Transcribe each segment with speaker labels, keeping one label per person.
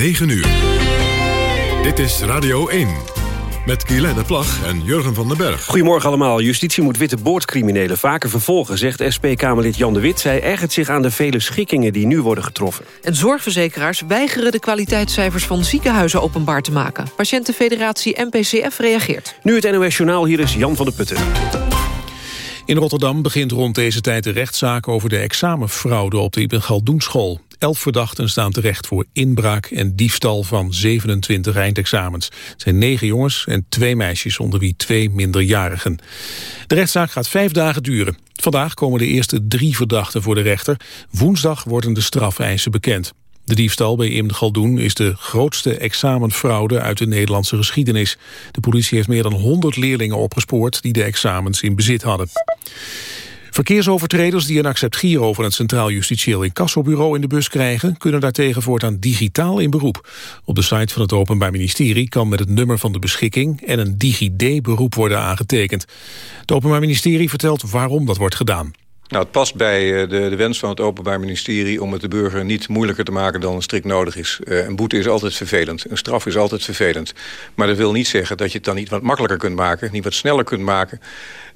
Speaker 1: 9 uur. Dit is Radio 1. Met Guylaine Plag en Jurgen van den Berg.
Speaker 2: Goedemorgen allemaal. Justitie moet witte boordcriminelen vaker vervolgen... zegt SP-Kamerlid Jan de Wit. Zij ergert zich aan de vele schikkingen die nu worden getroffen.
Speaker 3: En zorgverzekeraars weigeren de kwaliteitscijfers van ziekenhuizen openbaar te maken. Patiëntenfederatie MPCF reageert.
Speaker 2: Nu het NOS Journaal, hier is Jan van der Putten.
Speaker 4: In Rotterdam begint rond deze tijd de rechtszaak over de examenfraude op de Ibn Galdoenschool. Elf verdachten staan terecht voor inbraak en diefstal van 27 eindexamens. Het zijn negen jongens en twee meisjes, onder wie twee minderjarigen. De rechtszaak gaat vijf dagen duren. Vandaag komen de eerste drie verdachten voor de rechter. Woensdag worden de strafeisen bekend. De diefstal bij Ibn Galdoen is de grootste examenfraude uit de Nederlandse geschiedenis. De politie heeft meer dan 100 leerlingen opgespoord die de examens in bezit hadden. Verkeersovertreders die een accept-giro van het Centraal Justitieel Incassobureau in de bus krijgen, kunnen daartegen voortaan digitaal in beroep. Op de site van het Openbaar Ministerie kan met het nummer van de beschikking en een DigiD-beroep worden aangetekend. Het Openbaar Ministerie vertelt waarom dat wordt gedaan.
Speaker 5: Nou, het past bij eh, de, de, wens van het Openbaar Ministerie... om het de burger niet moeilijker te maken dan strikt nodig is. Uh, een boete is altijd vervelend. Een straf is altijd vervelend. Maar dat wil niet zeggen dat je het dan niet wat makkelijker kunt maken... niet wat sneller kunt maken...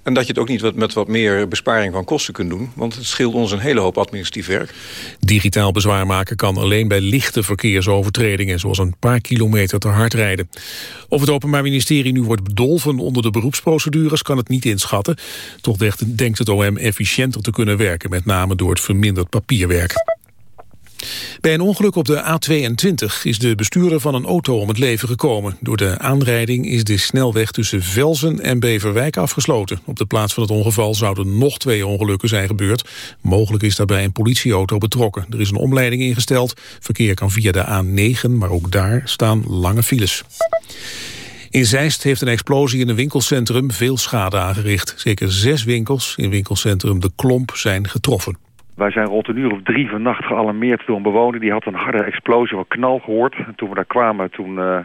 Speaker 5: En dat je het ook niet met wat meer besparing van kosten kunt doen. Want het scheelt ons een hele hoop administratief werk.
Speaker 4: Digitaal bezwaar maken kan alleen bij lichte verkeersovertredingen... zoals een paar kilometer te hard rijden. Of het Openbaar Ministerie nu wordt bedolven onder de beroepsprocedures... kan het niet inschatten. Toch denkt het OM efficiënter te kunnen werken... met name door het verminderd papierwerk. Bij een ongeluk op de A22 is de bestuurder van een auto om het leven gekomen. Door de aanrijding is de snelweg tussen Velzen en Beverwijk afgesloten. Op de plaats van het ongeval zouden nog twee ongelukken zijn gebeurd. Mogelijk is daarbij een politieauto betrokken. Er is een omleiding ingesteld. Verkeer kan via de A9, maar ook daar staan lange files. In Zeist heeft een explosie in een winkelcentrum veel schade aangericht. Zeker zes winkels in winkelcentrum De Klomp zijn getroffen.
Speaker 6: Wij zijn rond een uur of drie vannacht gealarmeerd door een bewoner. Die had een harde explosie of knal gehoord. En toen we daar kwamen, toen uh,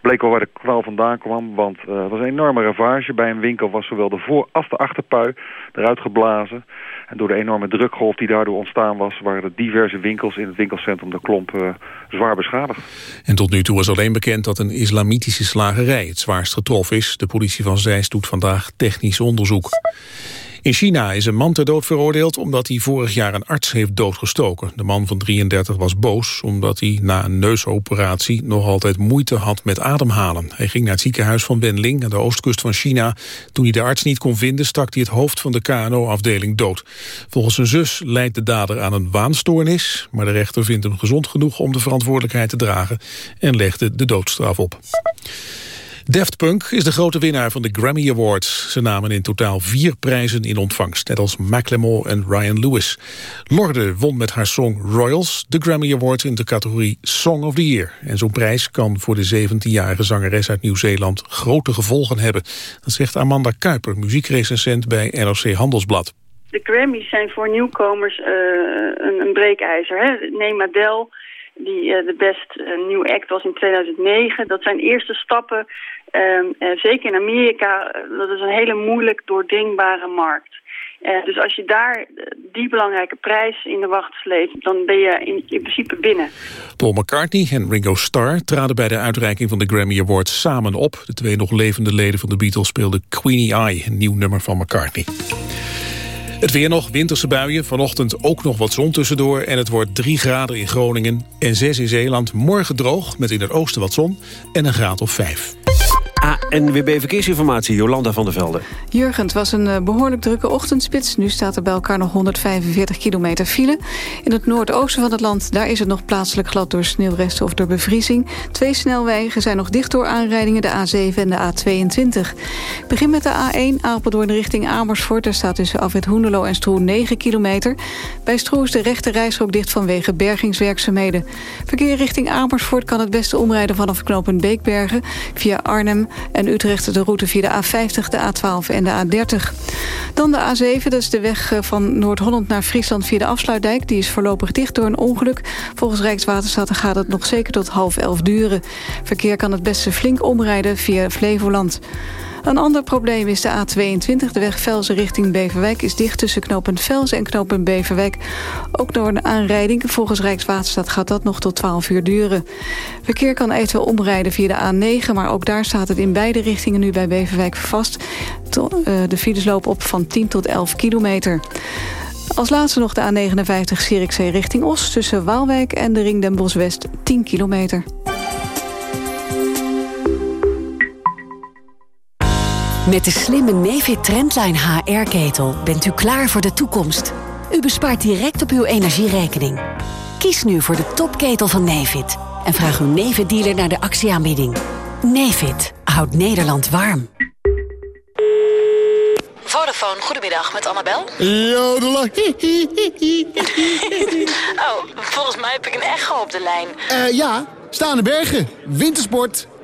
Speaker 6: bleek wel waar de knal vandaan kwam. Want uh, het was een enorme ravage. Bij een winkel was zowel de voor- als de achterpui eruit geblazen. En door de enorme drukgolf die daardoor ontstaan was... waren er diverse winkels in het winkelcentrum De Klomp uh, zwaar beschadigd.
Speaker 4: En tot nu toe is alleen bekend dat een islamitische slagerij het zwaarst getroffen is. De politie van Zeist doet vandaag technisch onderzoek. In China is een man ter dood veroordeeld omdat hij vorig jaar een arts heeft doodgestoken. De man van 33 was boos omdat hij na een neusoperatie nog altijd moeite had met ademhalen. Hij ging naar het ziekenhuis van Wenling aan de oostkust van China. Toen hij de arts niet kon vinden stak hij het hoofd van de KNO-afdeling dood. Volgens zijn zus leidt de dader aan een waanstoornis, maar de rechter vindt hem gezond genoeg om de verantwoordelijkheid te dragen en legde de doodstraf op. Daft Punk is de grote winnaar van de Grammy Awards. Ze namen in totaal vier prijzen in ontvangst, net als Macklemore en Ryan Lewis. Lorde won met haar song Royals de Grammy Award in de categorie Song of the Year. En zo'n prijs kan voor de 17-jarige zangeres uit Nieuw-Zeeland grote gevolgen hebben. Dat zegt Amanda Kuiper, muziekrecensent bij NRC Handelsblad.
Speaker 7: De Grammys zijn voor nieuwkomers uh, een, een breekijzer. Hè? Neem Adele die uh, de best uh, nieuw act was in 2009. Dat zijn eerste stappen Uh, zeker in Amerika, uh, dat is een hele moeilijk doordringbare markt. Uh, dus als je daar die belangrijke prijs in de wacht sleept, dan ben je in, in, principe binnen.
Speaker 4: Paul McCartney en Ringo Starr traden bij de uitreiking van de Grammy Awards samen op. De twee nog levende leden van de Beatles speelden Queenie Eye, een nieuw nummer van McCartney. Het weer nog, winterse buien, vanochtend ook nog wat zon tussendoor... en het wordt 3 graden in Groningen en 6 in Zeeland. Morgen droog, met in het oosten wat zon en een graad of 5.
Speaker 2: ANWB Verkeersinformatie, Jolanda van der Velde.
Speaker 8: Jurgen, het was een uh, behoorlijk drukke ochtendspits. Nu staat er bij elkaar nog 145 kilometer file. In het noordoosten van het land, daar is het nog plaatselijk glad door sneeuwresten of door bevriezing. Twee snelwegen zijn nog dicht door aanrijdingen, de A7 en de A22. Ik begin met de A1, Apeldoorn richting Amersfoort. Daar staat tussen Afrit Hoenderlo en Stroe 9 kilometer. Bij Stroe is de rechte reisrook dicht vanwege bergingswerkzaamheden. Verkeer richting Amersfoort kan het beste omrijden vanaf knooppunt Beekbergen... via Arnhem en Utrecht de route via de A50, de A12 en de A30. Dan de A7, dat is de weg eh, van Noord-Holland naar Friesland via de afsluitdijk. Die is voorlopig dicht door een ongeluk. Volgens Rijkswaterstaat gaat het nog zeker tot half elf duren. Verkeer kan het beste flink omrijden via Flevoland. Een ander probleem is de A22. De weg Velzen richting Beverwijk is dicht tussen knooppunt Velzen en knooppunt Beverwijk. Ook door een aanrijding. Volgens Rijkswaterstaat gaat dat nog tot 12 uur duren. Verkeer kan eventueel omrijden via de A9... maar ook daar staat het in beide richtingen nu bij Beverwijk vast. Eh, de files lopen op van 10 tot 11 kilometer. Als laatste nog de A59 Zierikzee richting Os... tussen Waalwijk en de Ring Den Bosch West 10 kilometer.
Speaker 9: Met de slimme Nefit Trendline HR-ketel bent u klaar voor de toekomst. U bespaart direct op uw energierekening. Kies nu voor de topketel van Nefit. En vraag uw Nefit-dealer naar de actieaanbieding. Nefit houdt Nederland warm.
Speaker 10: Vodafone, goedemiddag, met Annabel.
Speaker 11: Jodela.
Speaker 10: oh, volgens mij heb ik een echo op de lijn.
Speaker 11: Uh, ja, staande bergen, wintersport,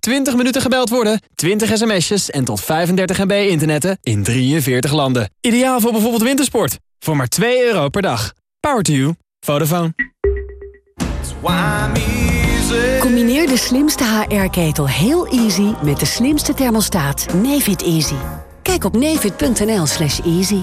Speaker 12: 20 minuten gebeld worden, 20 sms'jes en tot 35 MB internetten in 43 landen. Ideaal voor bijvoorbeeld wintersport. Voor maar 2 euro per dag. Power to you. Vodafone.
Speaker 9: Combineer de slimste HR-ketel heel easy met de slimste thermostaat Nefit Easy. Kijk op nefit.nl slash easy.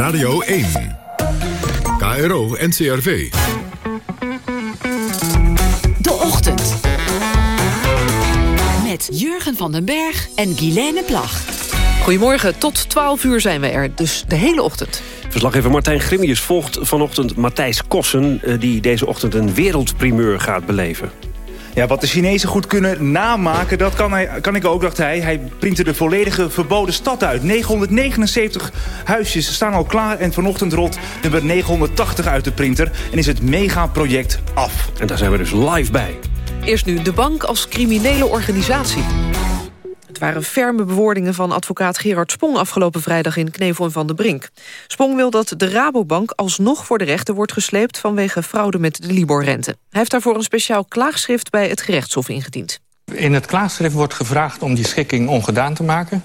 Speaker 1: Radio 1. KRO NCRV.
Speaker 9: De Ochtend. Met Jurgen van den Berg en Guilaine Plag.
Speaker 3: Goedemorgen, tot 12 uur zijn we er, dus de hele ochtend.
Speaker 2: Verslaggever Martijn Grimmius volgt vanochtend Matthijs Kossen... Eh, die deze ochtend een wereldprimeur gaat beleven.
Speaker 13: Ja, wat de Chinezen goed kunnen namaken, dat kan, hij, kan ik ook, dacht hij. Hij printte de volledige verboden stad uit. 979 huisjes staan al klaar en vanochtend rolt nummer 980 uit de printer... en is het megaproject af.
Speaker 2: En daar zijn we dus live bij.
Speaker 3: Eerst nu de bank als criminele organisatie. Het waren ferme bewoordingen van advocaat Gerard Spong... afgelopen vrijdag in Knevel en Van de Brink. Spong wil dat de Rabobank alsnog voor de rechter wordt gesleept... vanwege fraude met de Libor-rente. Hij heeft daarvoor een speciaal klaagschrift bij het gerechtshof ingediend.
Speaker 14: In het klaagschrift wordt gevraagd om die schikking ongedaan te maken...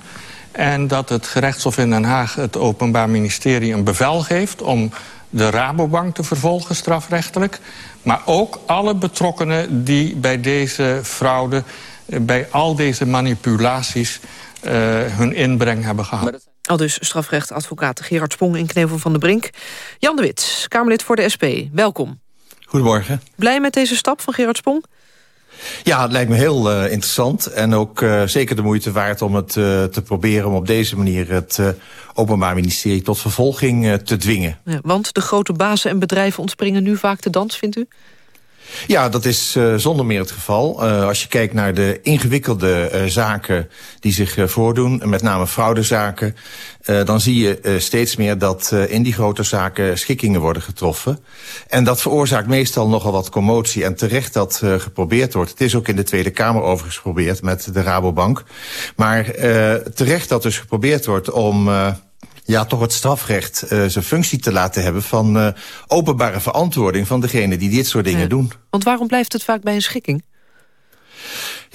Speaker 14: en dat het gerechtshof in Den Haag het Openbaar Ministerie een bevel geeft... om de Rabobank te vervolgen strafrechtelijk... maar ook alle betrokkenen die bij deze fraude bij al deze manipulaties uh, hun inbreng hebben gehad.
Speaker 3: Al dus strafrechtadvocaat Gerard Spong in Knevel van de Brink. Jan de Wit, Kamerlid voor de SP, welkom.
Speaker 15: Goedemorgen.
Speaker 3: Blij met deze stap van Gerard Spong?
Speaker 15: Ja, het lijkt me heel uh, interessant en ook uh, zeker de moeite waard om het uh, te proberen... om op deze manier het Openbaar Ministerie tot vervolging te dwingen.
Speaker 3: Ja, want de grote bazen en bedrijven ontspringen nu vaak de dans, vindt u?
Speaker 15: Ja, dat is uh, zonder meer het geval. Uh, als je kijkt naar de ingewikkelde uh, zaken die zich voordoen... met name fraudezaken... dan zie je steeds meer dat in die grote zaken schikkingen worden getroffen. En dat veroorzaakt meestal nogal wat commotie. En terecht dat geprobeerd wordt. Het is ook in de Tweede Kamer overigens geprobeerd met de Rabobank. Maar terecht dat dus geprobeerd wordt om ja, toch het strafrecht uh, zijn functie te laten hebben... van uh, openbare verantwoording van degene die dit soort dingen ja. doen.
Speaker 3: Want waarom blijft het vaak bij een schikking?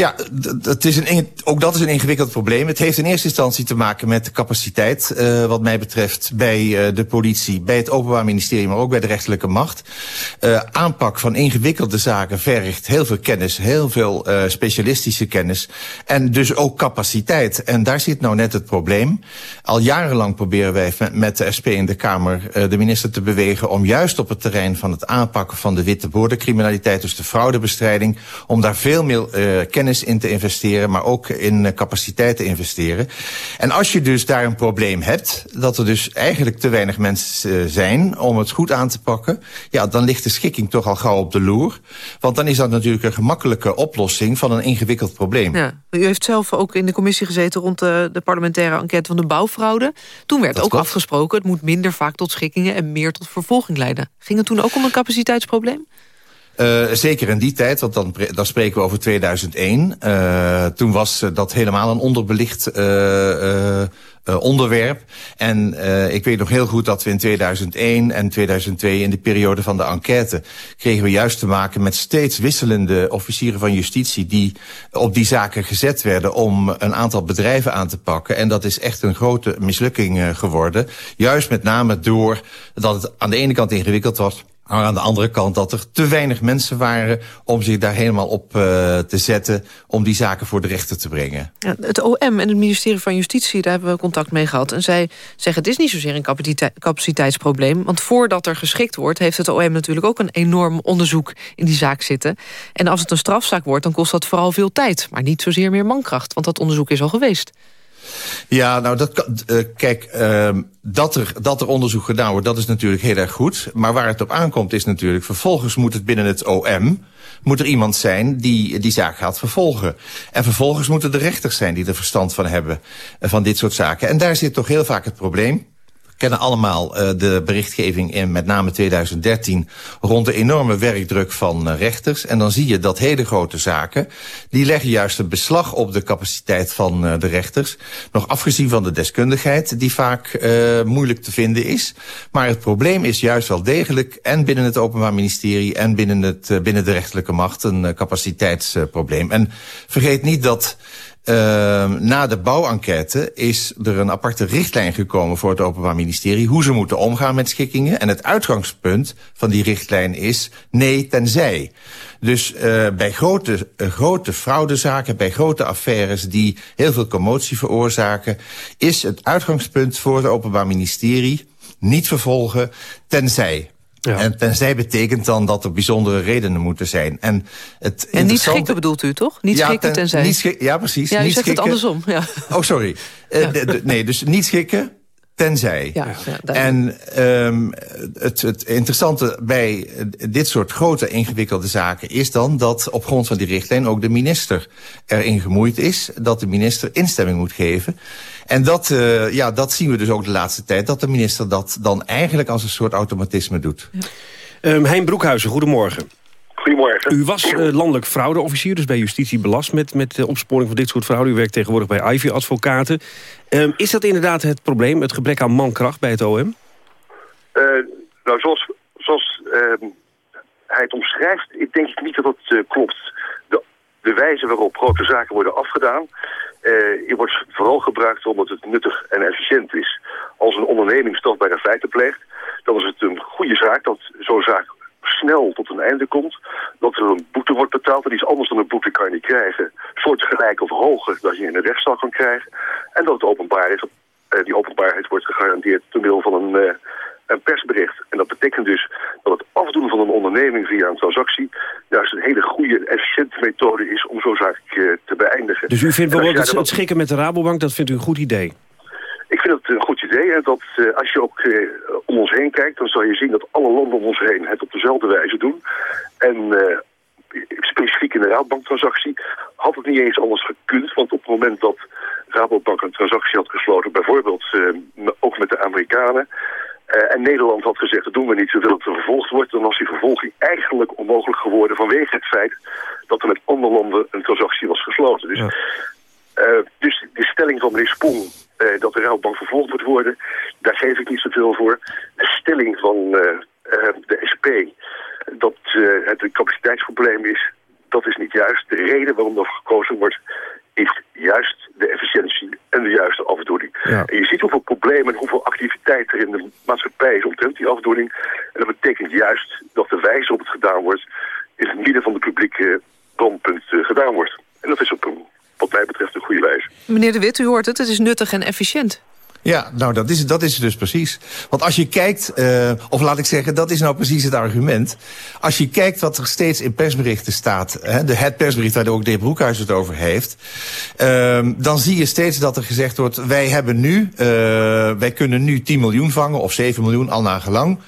Speaker 15: Ja, het is een, ook dat is een ingewikkeld probleem. Het heeft in eerste instantie te maken met de capaciteit, uh, wat mij betreft, bij uh, de politie, bij het Openbaar Ministerie, maar ook bij de rechterlijke macht. Uh, aanpak van ingewikkelde zaken vergt heel veel kennis, heel veel specialistische kennis en dus ook capaciteit. En daar zit nou net het probleem. Al jarenlang proberen wij met de SP in de Kamer de minister te bewegen om juist op het terrein van het aanpakken van de witte boordencriminaliteit, dus de fraudebestrijding, om daar veel meer kennis in te investeren, maar ook in uh, capaciteit te investeren. En als je dus daar een probleem hebt, dat er dus eigenlijk te weinig mensen uh, zijn om het goed aan te pakken, ja, dan ligt de schikking toch al gauw op de loer. Want dan is dat natuurlijk een gemakkelijke oplossing van een ingewikkeld probleem.
Speaker 3: Ja, u heeft zelf ook in de commissie gezeten rond de, de parlementaire enquête van de bouwfraude. Toen werd dat ook klopt. afgesproken, het moet minder vaak tot schikkingen en meer tot vervolging leiden. Ging het toen ook om een capaciteitsprobleem?
Speaker 15: Uh, zeker in die tijd, want dan, spreken we over 2001. Uh, toen was dat helemaal een onderbelicht onderwerp. En ik weet nog heel goed dat we in 2001 en 2002... in de periode van de enquête... kregen we juist te maken met steeds wisselende officieren van justitie... die op die zaken gezet werden om een aantal bedrijven aan te pakken. En dat is echt een grote mislukking geworden. Juist met name door dat het aan de ene kant ingewikkeld was maar aan de andere kant dat er te weinig mensen waren om zich daar helemaal op uh, te zetten... om die zaken voor de rechter te brengen.
Speaker 3: Ja, het OM en het ministerie van Justitie, daar hebben we contact mee gehad. En zij zeggen het is niet zozeer een capaciteitsprobleem. Want voordat er geschikt wordt, heeft het OM natuurlijk ook een enorm onderzoek in die zaak zitten. En als het een strafzaak wordt, dan kost dat vooral veel tijd. Maar niet zozeer meer mankracht, want dat onderzoek is al geweest.
Speaker 15: Ja, nou, dat kan, uh, kijk, uh, dat, er, dat er onderzoek gedaan wordt, dat is natuurlijk heel erg goed. Maar waar het op aankomt is natuurlijk, vervolgens moet het binnen het OM... moet er iemand zijn die die zaak gaat vervolgen. En vervolgens moeten de rechters zijn die er verstand van hebben... Uh, van dit soort zaken. En daar zit toch heel vaak het probleem kennen allemaal uh, de berichtgeving in met name 2013... rond de enorme werkdruk van uh, rechters. En dan zie je dat hele grote zaken... die leggen juist een beslag op de capaciteit van uh, de rechters. Nog afgezien van de deskundigheid die vaak moeilijk te vinden is. Maar het probleem is juist wel degelijk... en binnen het Openbaar Ministerie en binnen, het, binnen de rechterlijke macht... een capaciteitsprobleem. En vergeet niet dat... Uh, na de bouwenquête is er een aparte richtlijn gekomen voor het Openbaar Ministerie... hoe ze moeten omgaan met schikkingen. En het uitgangspunt van die richtlijn is nee tenzij. Dus uh, bij grote, uh, grote fraudezaken, bij grote affaires... die heel veel commotie veroorzaken... is het uitgangspunt voor het Openbaar Ministerie niet vervolgen tenzij. Ja. En tenzij betekent dan dat er bijzondere redenen moeten zijn. En, het
Speaker 3: en niet schikken bedoelt u, toch? Niet
Speaker 15: ja,
Speaker 3: schikken
Speaker 15: ten,
Speaker 3: tenzij.
Speaker 15: Niet schik, ja, precies.
Speaker 3: Ja,
Speaker 15: niet
Speaker 3: zegt
Speaker 15: schikken.
Speaker 3: het andersom. Ja.
Speaker 15: Oh, sorry. Uh, de, nee, dus niet schikken tenzij.
Speaker 3: Ja, ja,
Speaker 15: en um, het, het interessante bij dit soort grote ingewikkelde zaken... is dan dat op grond van die richtlijn ook de minister erin gemoeid is... dat de minister instemming moet geven... En dat, uh, ja, dat zien we dus ook de laatste tijd... dat de minister dat dan eigenlijk als een soort automatisme doet.
Speaker 2: Ja. Um, hein Broekhuizen, goedemorgen.
Speaker 16: Goedemorgen.
Speaker 2: U was uh, landelijk fraudeofficier, dus bij justitie belast... met, met de opsporing van dit soort fraude. U werkt tegenwoordig bij Ivy Advocaten. Um, is dat inderdaad het probleem, het gebrek aan mankracht bij het OM?
Speaker 16: Uh, nou, zoals, zoals hij het omschrijft, ik denk ik niet dat dat klopt. De, de wijze waarop grote zaken worden afgedaan... Uh, je wordt vooral gebruikt omdat het nuttig en efficiënt is. Als een onderneming strafbare feiten pleegt, dan is het een goede zaak dat zo'n zaak snel tot een einde komt. Dat er een boete wordt betaald. En iets anders dan een boete kan je niet krijgen. Soortgelijk of hoger dat je in een rechtszaal kan krijgen. En dat het openbaar is. Uh, die openbaarheid wordt gegarandeerd door middel van een... Een persbericht. En dat betekent dus dat het afdoen van een onderneming via een transactie... juist een hele goede, efficiënte methode is om zo'n zaak uh, te beëindigen.
Speaker 2: Dus u vindt bijvoorbeeld het, het schikken met de Rabobank, dat vindt u een goed idee?
Speaker 16: Ik vind het een goed idee. En dat uh, als je ook uh, om ons heen kijkt, dan zal je zien dat alle landen om ons heen het op dezelfde wijze doen. En uh, specifiek in de Rabobanktransactie had het niet eens anders gekund. Want op het moment dat Rabobank een transactie had gesloten, bijvoorbeeld ook met de Amerikanen... Uh, en Nederland had gezegd, dat doen we niet, het er vervolgd wordt. Dan was die vervolging eigenlijk onmogelijk geworden vanwege het feit dat er met andere landen een transactie was gesloten. Dus, ja. uh, dus de stelling van meneer Spong uh, dat de Rabobank vervolgd moet worden, daar geef ik niet zoveel voor. De stelling van de SP dat het een capaciteitsprobleem is, dat is niet juist. De reden waarom er gekozen wordt, is juist de efficiëntie en de juiste afdoening. En je ziet hoeveel problemen en hoeveel activiteit er in de maatschappij is omtrent die afdoening. En dat betekent juist dat de wijze waarop het gedaan wordt... in het midden van de publieke brandpunt uh, gedaan wordt. En dat is op een, wat mij betreft een goede wijze.
Speaker 3: Meneer De Wit, u hoort het, het is nuttig en efficiënt.
Speaker 15: Ja, nou dat is, dat is het dus precies. Want als je kijkt, uh, of laat ik zeggen, dat is nou precies het argument. Als je kijkt wat er steeds in persberichten staat... Hè, de, het persbericht waar ook de Broekhuis het over heeft... Uh, dan zie je steeds dat er gezegd wordt... wij hebben nu, uh, wij kunnen nu 10 miljoen vangen, of 7 miljoen, al nagelang.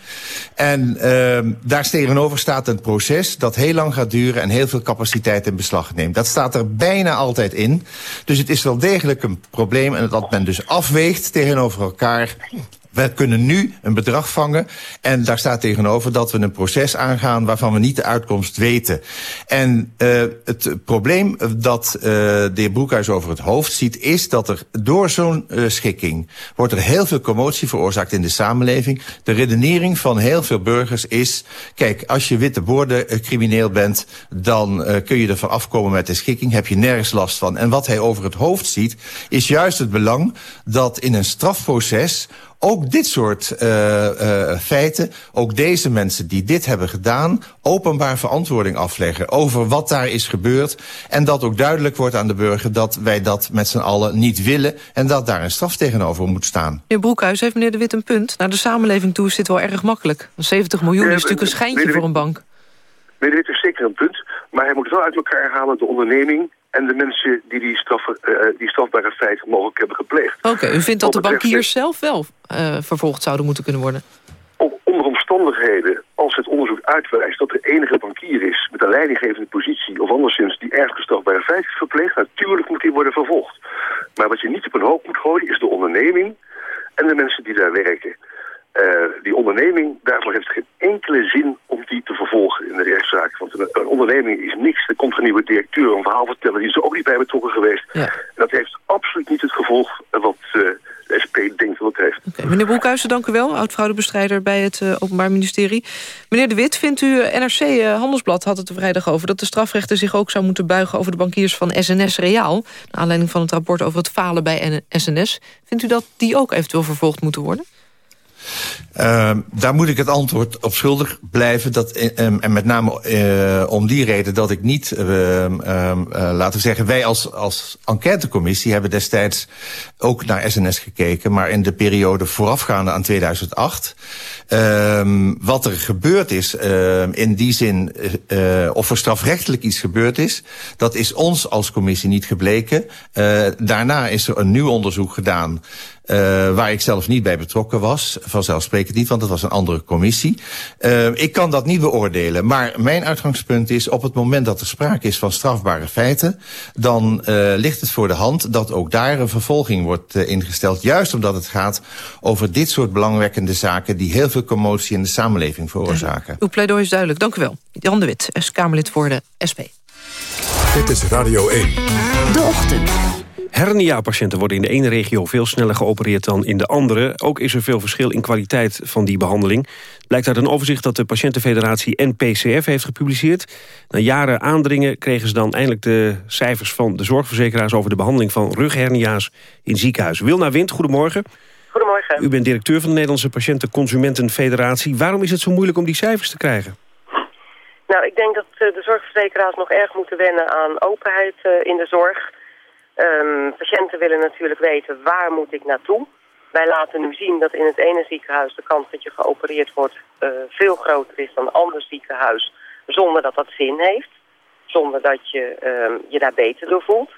Speaker 15: En uh, daar tegenover staat een proces dat heel lang gaat duren... en heel veel capaciteit in beslag neemt. Dat staat er bijna altijd in. Dus het is wel degelijk een probleem en dat men dus afweegt tegenover elkaar we kunnen nu een bedrag vangen en daar staat tegenover dat we een proces aangaan waarvan we niet de uitkomst weten. En uh, het probleem dat uh, de heer Broekhuis over het hoofd ziet is dat er door zo'n uh, schikking wordt er heel veel commotie veroorzaakt in de samenleving. De redenering van heel veel burgers is, kijk, als je witte woorden crimineel bent, dan kun je ervan afkomen met de schikking, heb je nergens last van. En wat hij over het hoofd ziet, is juist het belang dat in een strafproces ook dit soort uh, uh, feiten, ook deze mensen die dit hebben gedaan... openbaar verantwoording afleggen over wat daar is gebeurd... en dat ook duidelijk wordt aan de burger dat wij dat met z'n allen niet willen... en dat daar een straf tegenover moet staan.
Speaker 3: Meneer Broekhuis, heeft meneer De Wit een punt? Naar de samenleving toe is dit wel erg makkelijk. 70 miljoen is natuurlijk een schijntje voor een bank.
Speaker 16: Meneer De Wit is zeker een punt, maar hij moet wel uit elkaar halen... de onderneming en de mensen die die, straf, uh, die strafbare feiten mogelijk hebben gepleegd.
Speaker 3: Oké, u vindt dat de bankiers zelf wel uh, vervolgd zouden moeten kunnen worden?
Speaker 16: Onder omstandigheden, als het onderzoek uitwijst dat de enige bankier is... met een leidinggevende positie of anderszins die ergens strafbare feiten verpleegt... natuurlijk moet die worden vervolgd. Maar wat je niet op een hoop moet gooien is de onderneming en de mensen die daar werken. Uh, die onderneming, daarvoor heeft het geen enkele zin om die te vervolgen in de rechtszaak. Want een, een, onderneming is niks. Er komt een nieuwe directeur een verhaal vertellen. Die is er ook niet bij betrokken geweest. Ja. En dat heeft absoluut niet het gevolg wat uh, de SP denkt dat het heeft.
Speaker 3: Okay, meneer Broekhuizen, dank u wel. Oud-fraudebestrijder bij het uh, Openbaar Ministerie. Meneer De Wit, vindt u NRC Handelsblad had het er vrijdag over... dat de strafrechter zich ook zou moeten buigen over de bankiers van SNS Reaal... naar aanleiding van het rapport over het falen bij SNS. Vindt u dat die ook eventueel vervolgd moeten worden?
Speaker 15: Uh, daar moet ik het antwoord op schuldig blijven. Dat, um, en met name uh, om die reden dat ik niet, uh, laten we zeggen... wij als, als enquêtecommissie hebben destijds ook naar SNS gekeken... maar in de periode voorafgaande aan 2008. wat er gebeurd is in die zin, of er strafrechtelijk iets gebeurd is... dat is ons als commissie niet gebleken. daarna is er een nieuw onderzoek gedaan... Uh, waar ik zelf niet bij betrokken was. Vanzelfsprekend niet, want het was een andere commissie. Uh, ik kan dat niet beoordelen. Maar mijn uitgangspunt is, op het moment dat er sprake is van strafbare feiten... dan uh, ligt het voor de hand dat ook daar een vervolging wordt ingesteld. Juist omdat het gaat over dit soort belangwekkende zaken... die heel veel commotie in de samenleving veroorzaken.
Speaker 3: Uw pleidooi is duidelijk. Dank u wel. Jan de Wit, S-Kamerlid voor de SP.
Speaker 1: Dit is Radio 1.
Speaker 9: De Ochtend.
Speaker 2: Hernia-patiënten worden in de ene regio veel sneller geopereerd dan in de andere. Ook is er veel verschil in kwaliteit van die behandeling. Blijkt uit een overzicht dat de patiëntenfederatie NPCF heeft gepubliceerd. Na jaren aandringen kregen ze dan eindelijk de cijfers van de zorgverzekeraars... over de behandeling van rughernia's in ziekenhuizen. Wilna Wind, goedemorgen.
Speaker 17: Goedemorgen.
Speaker 2: U bent directeur van de Nederlandse Patiëntenconsumentenfederatie. Waarom is het zo moeilijk om die cijfers te krijgen?
Speaker 17: Nou, ik denk dat de zorgverzekeraars nog erg moeten wennen aan openheid in de zorg... Um, patiënten willen natuurlijk weten waar moet ik naartoe. Wij laten nu zien dat in het ene ziekenhuis de kans dat je geopereerd wordt uh, veel groter is dan een ander ziekenhuis. Zonder dat dat zin heeft. Zonder dat je um, je daar beter door voelt.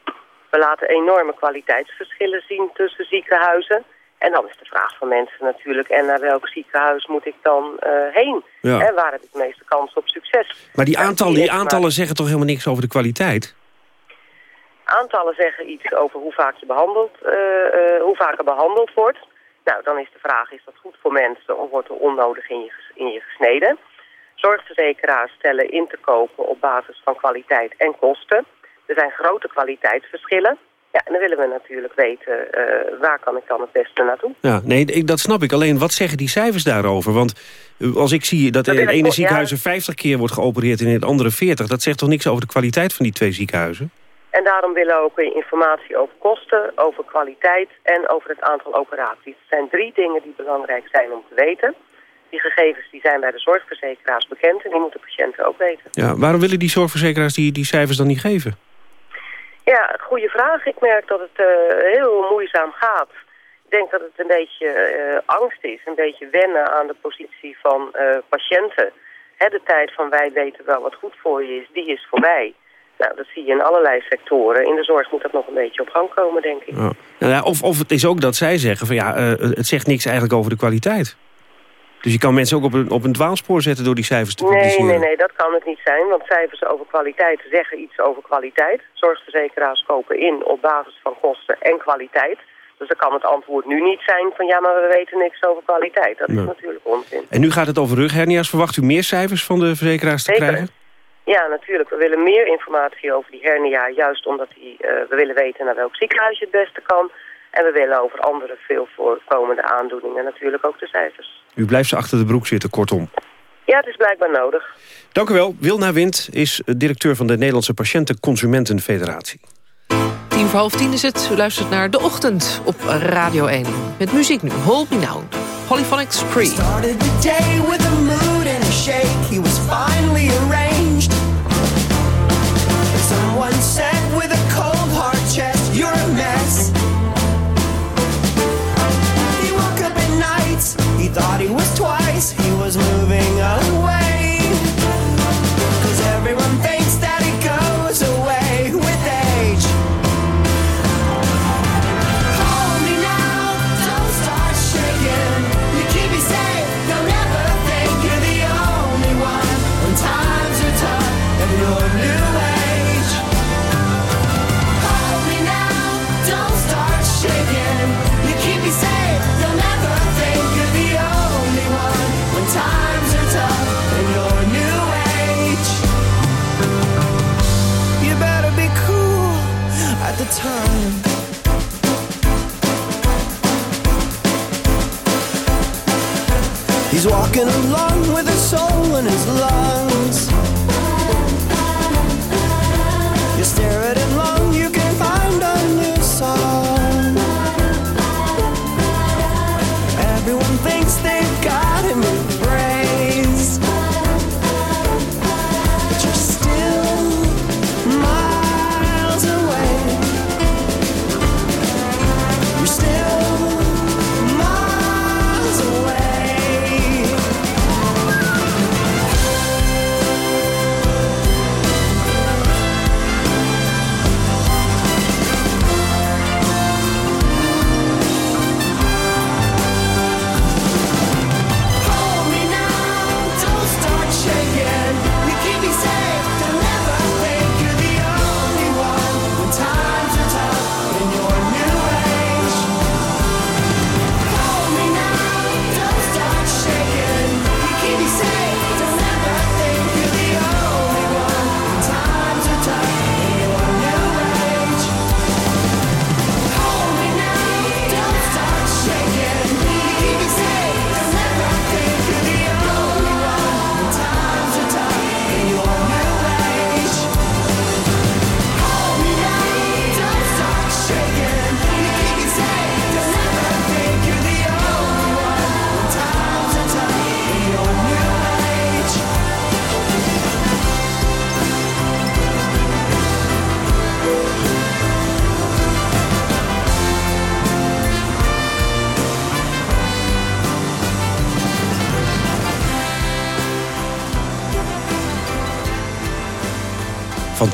Speaker 17: We laten enorme kwaliteitsverschillen zien tussen ziekenhuizen. En dan is de vraag van mensen natuurlijk, en naar welk ziekenhuis moet ik dan uh, heen?
Speaker 2: Ja.
Speaker 17: En waar heb ik de meeste kans op succes?
Speaker 2: Maar die, aantal, die aantallen zeggen toch helemaal niks over de kwaliteit?
Speaker 17: Aantallen zeggen iets over hoe vaak, je behandeld, uh, uh, hoe vaak er behandeld wordt. Nou, dan is de vraag, is dat goed voor mensen of wordt er onnodig in je, in je gesneden? Zorgverzekeraars stellen in te kopen op basis van kwaliteit en kosten. Er zijn grote kwaliteitsverschillen. Ja, en dan willen we natuurlijk weten eh, waar kan ik dan het beste naartoe.
Speaker 2: Ja, nee, dat snap ik. Alleen, wat zeggen die cijfers daarover? Want eh, als ik zie dat
Speaker 17: Dat
Speaker 2: in het ene
Speaker 17: ja.
Speaker 2: ziekenhuis er 50 keer wordt geopereerd... en in het andere 40, dat zegt toch niks over de kwaliteit van die twee ziekenhuizen?
Speaker 17: En daarom willen we ook informatie over kosten, over kwaliteit en over het aantal operaties. Het zijn drie dingen die belangrijk zijn om te weten. Die gegevens die zijn bij de zorgverzekeraars bekend en die moeten patiënten ook weten.
Speaker 2: Ja, waarom willen die zorgverzekeraars die, die cijfers dan niet geven?
Speaker 17: Ja, goede vraag. Ik merk dat het eh, heel moeizaam gaat. Ik denk dat het een beetje eh, angst is, een beetje wennen aan de positie van eh, patiënten. Hè, de tijd van wij weten wel wat goed voor je is, die is voorbij. Nou, dat zie je in allerlei sectoren. In de zorg moet dat nog een beetje op gang komen, denk ik.
Speaker 2: Ja. Nou ja, of, of het is ook dat zij zeggen van ja, eh, het zegt niks eigenlijk over de kwaliteit. Dus je kan mensen ook op een, op een dwaalspoor zetten door die cijfers te
Speaker 17: Nee,
Speaker 2: publiceren.
Speaker 17: nee, nee, dat kan het niet zijn. Want cijfers over kwaliteit zeggen iets over kwaliteit. Zorgverzekeraars kopen in op basis van kosten en kwaliteit. Dus dan kan het antwoord nu niet zijn van ja, maar we weten niks over kwaliteit. Dat is natuurlijk onzin.
Speaker 2: En nu gaat het over rughernia's. Verwacht u meer cijfers van de verzekeraars te
Speaker 17: Zeker.
Speaker 2: krijgen?
Speaker 17: Ja, natuurlijk. We willen meer informatie over die hernia. Juist omdat die, eh, we willen weten naar welk ziekenhuis je het beste kan. En we willen over andere veel voorkomende aandoeningen natuurlijk ook de cijfers.
Speaker 2: U blijft ze achter de broek zitten, kortom.
Speaker 17: Ja, het is blijkbaar nodig.
Speaker 2: Dank u wel. Wilna Wind is directeur van de Nederlandse Patiënten-Consumentenfederatie.
Speaker 3: Tien voor half tien is het. U luistert naar De Ochtend op Radio 1. Met muziek nu. Hold Me Now. Polyphonic Spree.
Speaker 18: Was moving He's walking along with a soul in his lungs.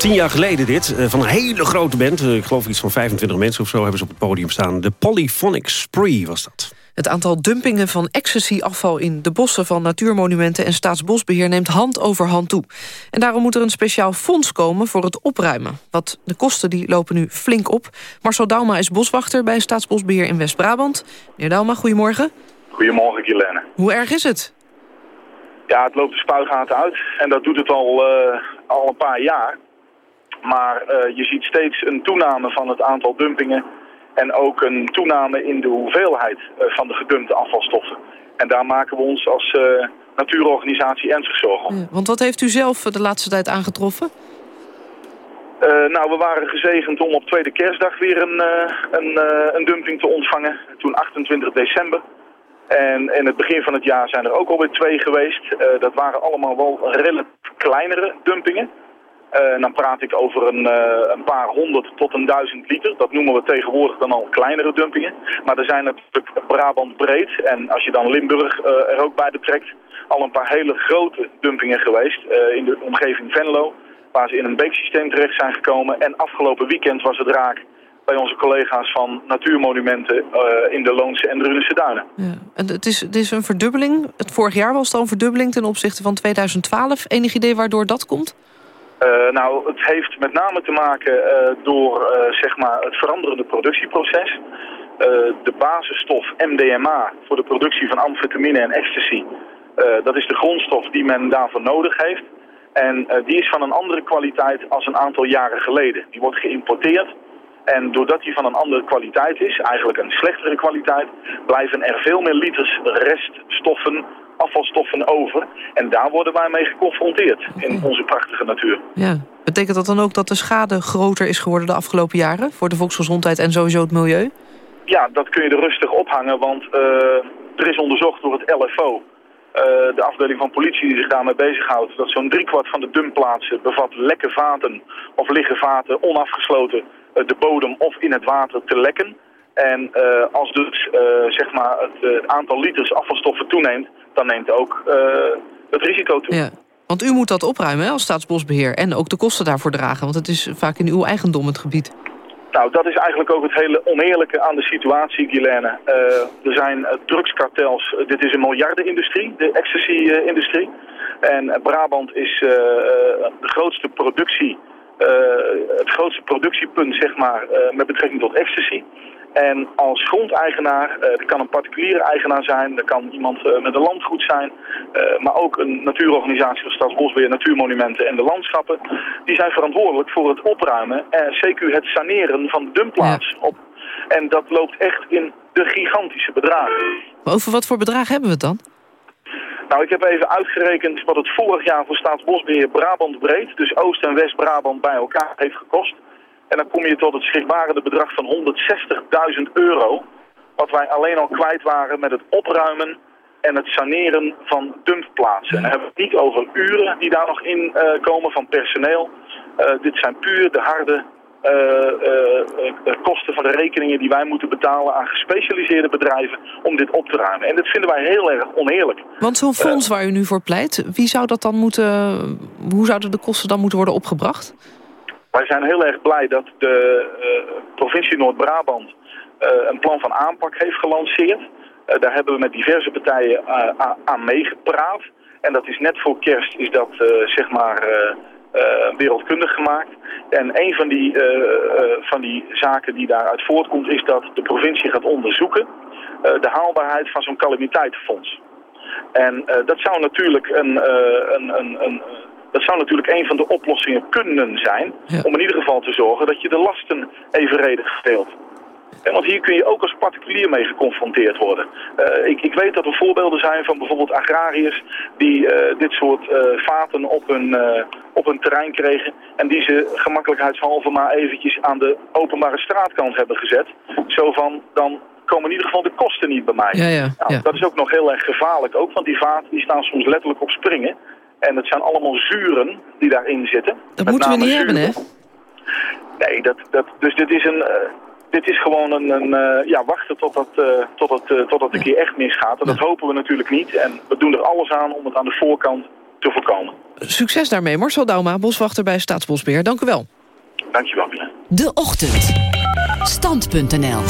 Speaker 2: Tien jaar geleden dit, eh, van een hele grote band. eh, Ik geloof iets van 25 mensen of zo hebben ze op het podium staan. De Polyphonic Spree was dat.
Speaker 3: Het aantal dumpingen van ecstasy-afval in de bossen van natuurmonumenten en staatsbosbeheer neemt hand over hand toe. En daarom moet er een speciaal fonds komen voor het opruimen. Wat de kosten die lopen nu flink op. Marcel Dauma is boswachter bij Staatsbosbeheer in West-Brabant. Meneer Dauma, goedemorgen.
Speaker 19: Goedemorgen, Kilene.
Speaker 3: Hoe erg is het?
Speaker 19: Ja, het loopt de spuigaten uit. En dat doet het al, eh, al een paar jaar. Maar eh, je ziet steeds een toename van het aantal dumpingen en ook een toename in de hoeveelheid eh, van de gedumpte afvalstoffen. En daar maken we ons als eh, natuurorganisatie ernstig zorgen om.
Speaker 3: Ja, Want wat heeft u zelf de laatste tijd aangetroffen?
Speaker 19: Nou, we waren gezegend om op tweede kerstdag weer een, een, een dumping te ontvangen. Toen 28 december. En in het begin van het jaar zijn er ook alweer twee geweest. Dat waren allemaal wel relatief kleinere dumpingen. En dan praat ik over een, eh, een paar honderd tot een duizend liter. Dat noemen we tegenwoordig dan al kleinere dumpingen. Maar er zijn natuurlijk Brabant breed. En als je dan Limburg eh, er ook bij betrekt, al een paar hele grote dumpingen geweest. in de omgeving Venlo, waar ze in een beeksysteem terecht zijn gekomen. En afgelopen weekend was het raak bij onze collega's van Natuurmonumenten in de Loonse en Drunense Duinen.
Speaker 3: En het, is, is een verdubbeling. Het vorig jaar was het al een verdubbeling ten opzichte van 2012. Enig idee waardoor dat komt?
Speaker 19: Eh, nou, het heeft met name te maken eh, door eh, zeg maar het veranderende productieproces. De basisstof MDMA voor de productie van amfetamine en ecstasy. dat is de grondstof die men daarvoor nodig heeft. En die is van een andere kwaliteit als een aantal jaren geleden. Die wordt geïmporteerd. En doordat die van een andere kwaliteit is, eigenlijk een slechtere kwaliteit, blijven er veel meer liters reststoffen, afvalstoffen over. En daar worden wij mee geconfronteerd in onze prachtige natuur.
Speaker 3: Ja. Betekent dat dan ook dat de schade groter is geworden de afgelopen jaren... voor de volksgezondheid en sowieso het milieu?
Speaker 19: Ja, dat kun je er rustig ophangen, want eh, er is onderzocht door het LFO. eh, de afdeling van politie die zich daarmee bezighoudt... dat zo'n driekwart van de dumpplaatsen bevat lekke vaten of liggen vaten onafgesloten eh, de bodem of in het water te lekken. En als dus zeg maar het aantal liters afvalstoffen toeneemt, dan neemt ook eh, het risico toe.
Speaker 3: Ja. Want u moet dat opruimen hè, als staatsbosbeheer... en ook de kosten daarvoor dragen, want het is vaak in uw eigendom het gebied.
Speaker 19: Nou, dat is eigenlijk ook het hele oneerlijke aan de situatie, Guilaine. Eh, er zijn eh, drugskartels. Dit is een miljardenindustrie, de ecstasy-industrie. en Brabant is de grootste productie, het grootste productiepunt, zeg maar, met betrekking tot ecstasy. En als grondeigenaar, eh dat kan een particuliere eigenaar zijn, dat kan iemand eh, met een landgoed zijn, eh, maar ook een natuurorganisatie als Staatsbosbeheer, Natuurmonumenten en de landschappen, die zijn verantwoordelijk voor het opruimen en CQ het saneren van de dumpplaats op. En dat loopt echt in de gigantische bedragen.
Speaker 3: Maar over wat voor bedrag hebben we het dan?
Speaker 19: Nou, ik heb even uitgerekend wat het vorig jaar voor Staatsbosbeheer Brabant breed, dus Oost- en West-Brabant bij elkaar heeft gekost. En dan kom je tot het schrikbarende bedrag van 160.000 euro, wat wij alleen al kwijt waren met het opruimen en het saneren van dumpplaatsen. En dan hebben we het niet over uren die daar nog in eh, komen van personeel. Eh, dit zijn puur de harde eh, kosten van de rekeningen die wij moeten betalen aan gespecialiseerde bedrijven om dit op te ruimen. En dat vinden wij heel erg oneerlijk.
Speaker 3: Want zo'n fonds waar u nu voor pleit, wie zou dat dan moeten, hoe zouden de kosten dan moeten worden opgebracht?
Speaker 19: Wij zijn heel erg blij dat de eh, provincie Noord-Brabant eh, een plan van aanpak heeft gelanceerd. Eh, daar hebben we met diverse partijen aan meegepraat. En dat is net voor kerst is dat zeg maar wereldkundig gemaakt. En een van die, van die zaken die daaruit voortkomt is dat de provincie gaat onderzoeken de haalbaarheid van zo'n calamiteitenfonds. En dat zou natuurlijk een, een, een, een, dat zou natuurlijk een van de oplossingen kunnen zijn. Om in ieder geval te zorgen dat je de lasten evenredig verdeelt. En want hier kun je ook als particulier mee geconfronteerd worden. Eh, ik, ik weet dat er voorbeelden zijn van bijvoorbeeld agrariërs die eh, dit soort eh, vaten op hun, op hun terrein kregen. En die ze gemakkelijkheidshalve maar eventjes aan de openbare straatkant hebben gezet. Zo van, dan komen in ieder geval de kosten niet bij mij.
Speaker 3: Ja, ja,
Speaker 19: Nou,
Speaker 3: ja.
Speaker 19: Dat is ook nog heel erg gevaarlijk ook, want die vaten die staan soms letterlijk op springen. En het zijn allemaal zuren die daarin zitten.
Speaker 3: Dat
Speaker 19: Met
Speaker 3: moeten we niet hebben, hè?
Speaker 19: Nee, dat, dat, dus dit is een... eh, dit is gewoon een, een eh, ja, wachten tot dat, eh, tot het, tot het een keer echt misgaat. En dat hopen we natuurlijk niet. En we doen er alles aan om het aan de voorkant te voorkomen.
Speaker 3: Succes daarmee, Marcel Dauma, boswachter bij Staatsbosbeheer. Dank u wel.
Speaker 19: Dankjewel, Willem.
Speaker 9: De Ochtend. Stand.nl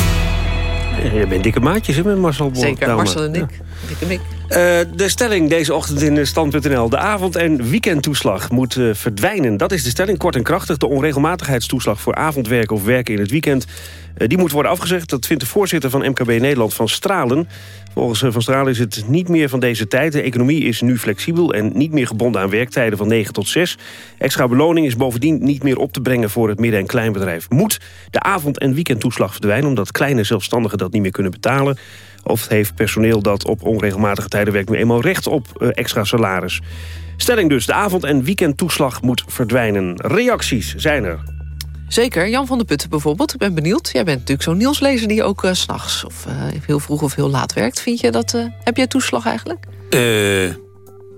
Speaker 2: Je bent dikke maatjes hè, met Marcel Bo-
Speaker 3: Zeker,
Speaker 2: Dauma.
Speaker 3: Marcel en ik.
Speaker 2: Ja. Eh, de stelling deze ochtend in stand.nl. De avond- en weekendtoeslag moet eh, verdwijnen. Dat is de stelling, kort en krachtig. De onregelmatigheidstoeslag voor avondwerken of werken in het weekend... eh, die moet worden afgezegd. Dat vindt de voorzitter van MKB Nederland van Stralen. Volgens Van Stralen is het niet meer van deze tijd. De economie is nu flexibel en niet meer gebonden aan werktijden van 9 tot 6. Extra beloning is bovendien niet meer op te brengen voor het midden- en kleinbedrijf. Moet de avond- en weekendtoeslag verdwijnen... omdat kleine zelfstandigen dat niet meer kunnen betalen... Of heeft personeel dat op onregelmatige tijden werkt... nu eenmaal recht op eh, extra salaris? Stelling dus, de avond- en weekendtoeslag moet verdwijnen. Reacties zijn er.
Speaker 3: Zeker, Jan van der Putten bijvoorbeeld. Ik ben benieuwd. Jij bent natuurlijk zo'n nieuwslezer die ook eh, s s'nachts... of eh, heel vroeg of heel laat werkt. Vind je dat... eh, heb jij toeslag eigenlijk?
Speaker 4: Eh,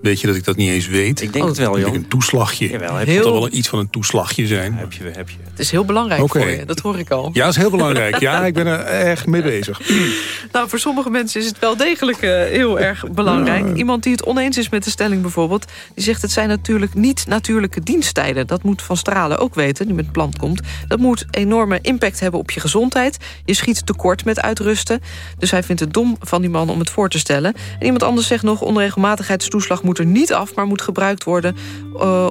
Speaker 4: weet je dat ik dat niet eens weet?
Speaker 2: Ik denk het wel, Jan.
Speaker 4: Een toeslagje.
Speaker 2: Jawel,
Speaker 4: Het
Speaker 2: heb
Speaker 4: moet
Speaker 3: je.
Speaker 4: toch wel iets van een toeslagje zijn.
Speaker 2: Heb je, heb je.
Speaker 3: Het is heel belangrijk
Speaker 4: Oké.
Speaker 3: voor je, dat hoor ik al.
Speaker 4: Ja, dat is heel belangrijk. Ja, ik ben er echt mee bezig.
Speaker 3: Nou, voor sommige mensen is het wel degelijk eh, heel erg belangrijk. Iemand die het oneens is met de stelling bijvoorbeeld... die zegt het zijn natuurlijk niet natuurlijke diensttijden. Dat moet Van Stralen ook weten, die met het plan komt. Dat moet enorme impact hebben op je gezondheid. Je schiet tekort met uitrusten. Dus hij vindt het dom van die man om het voor te stellen. En iemand anders zegt nog... onregelmatigheidstoeslag moet er niet af... maar moet gebruikt worden eh,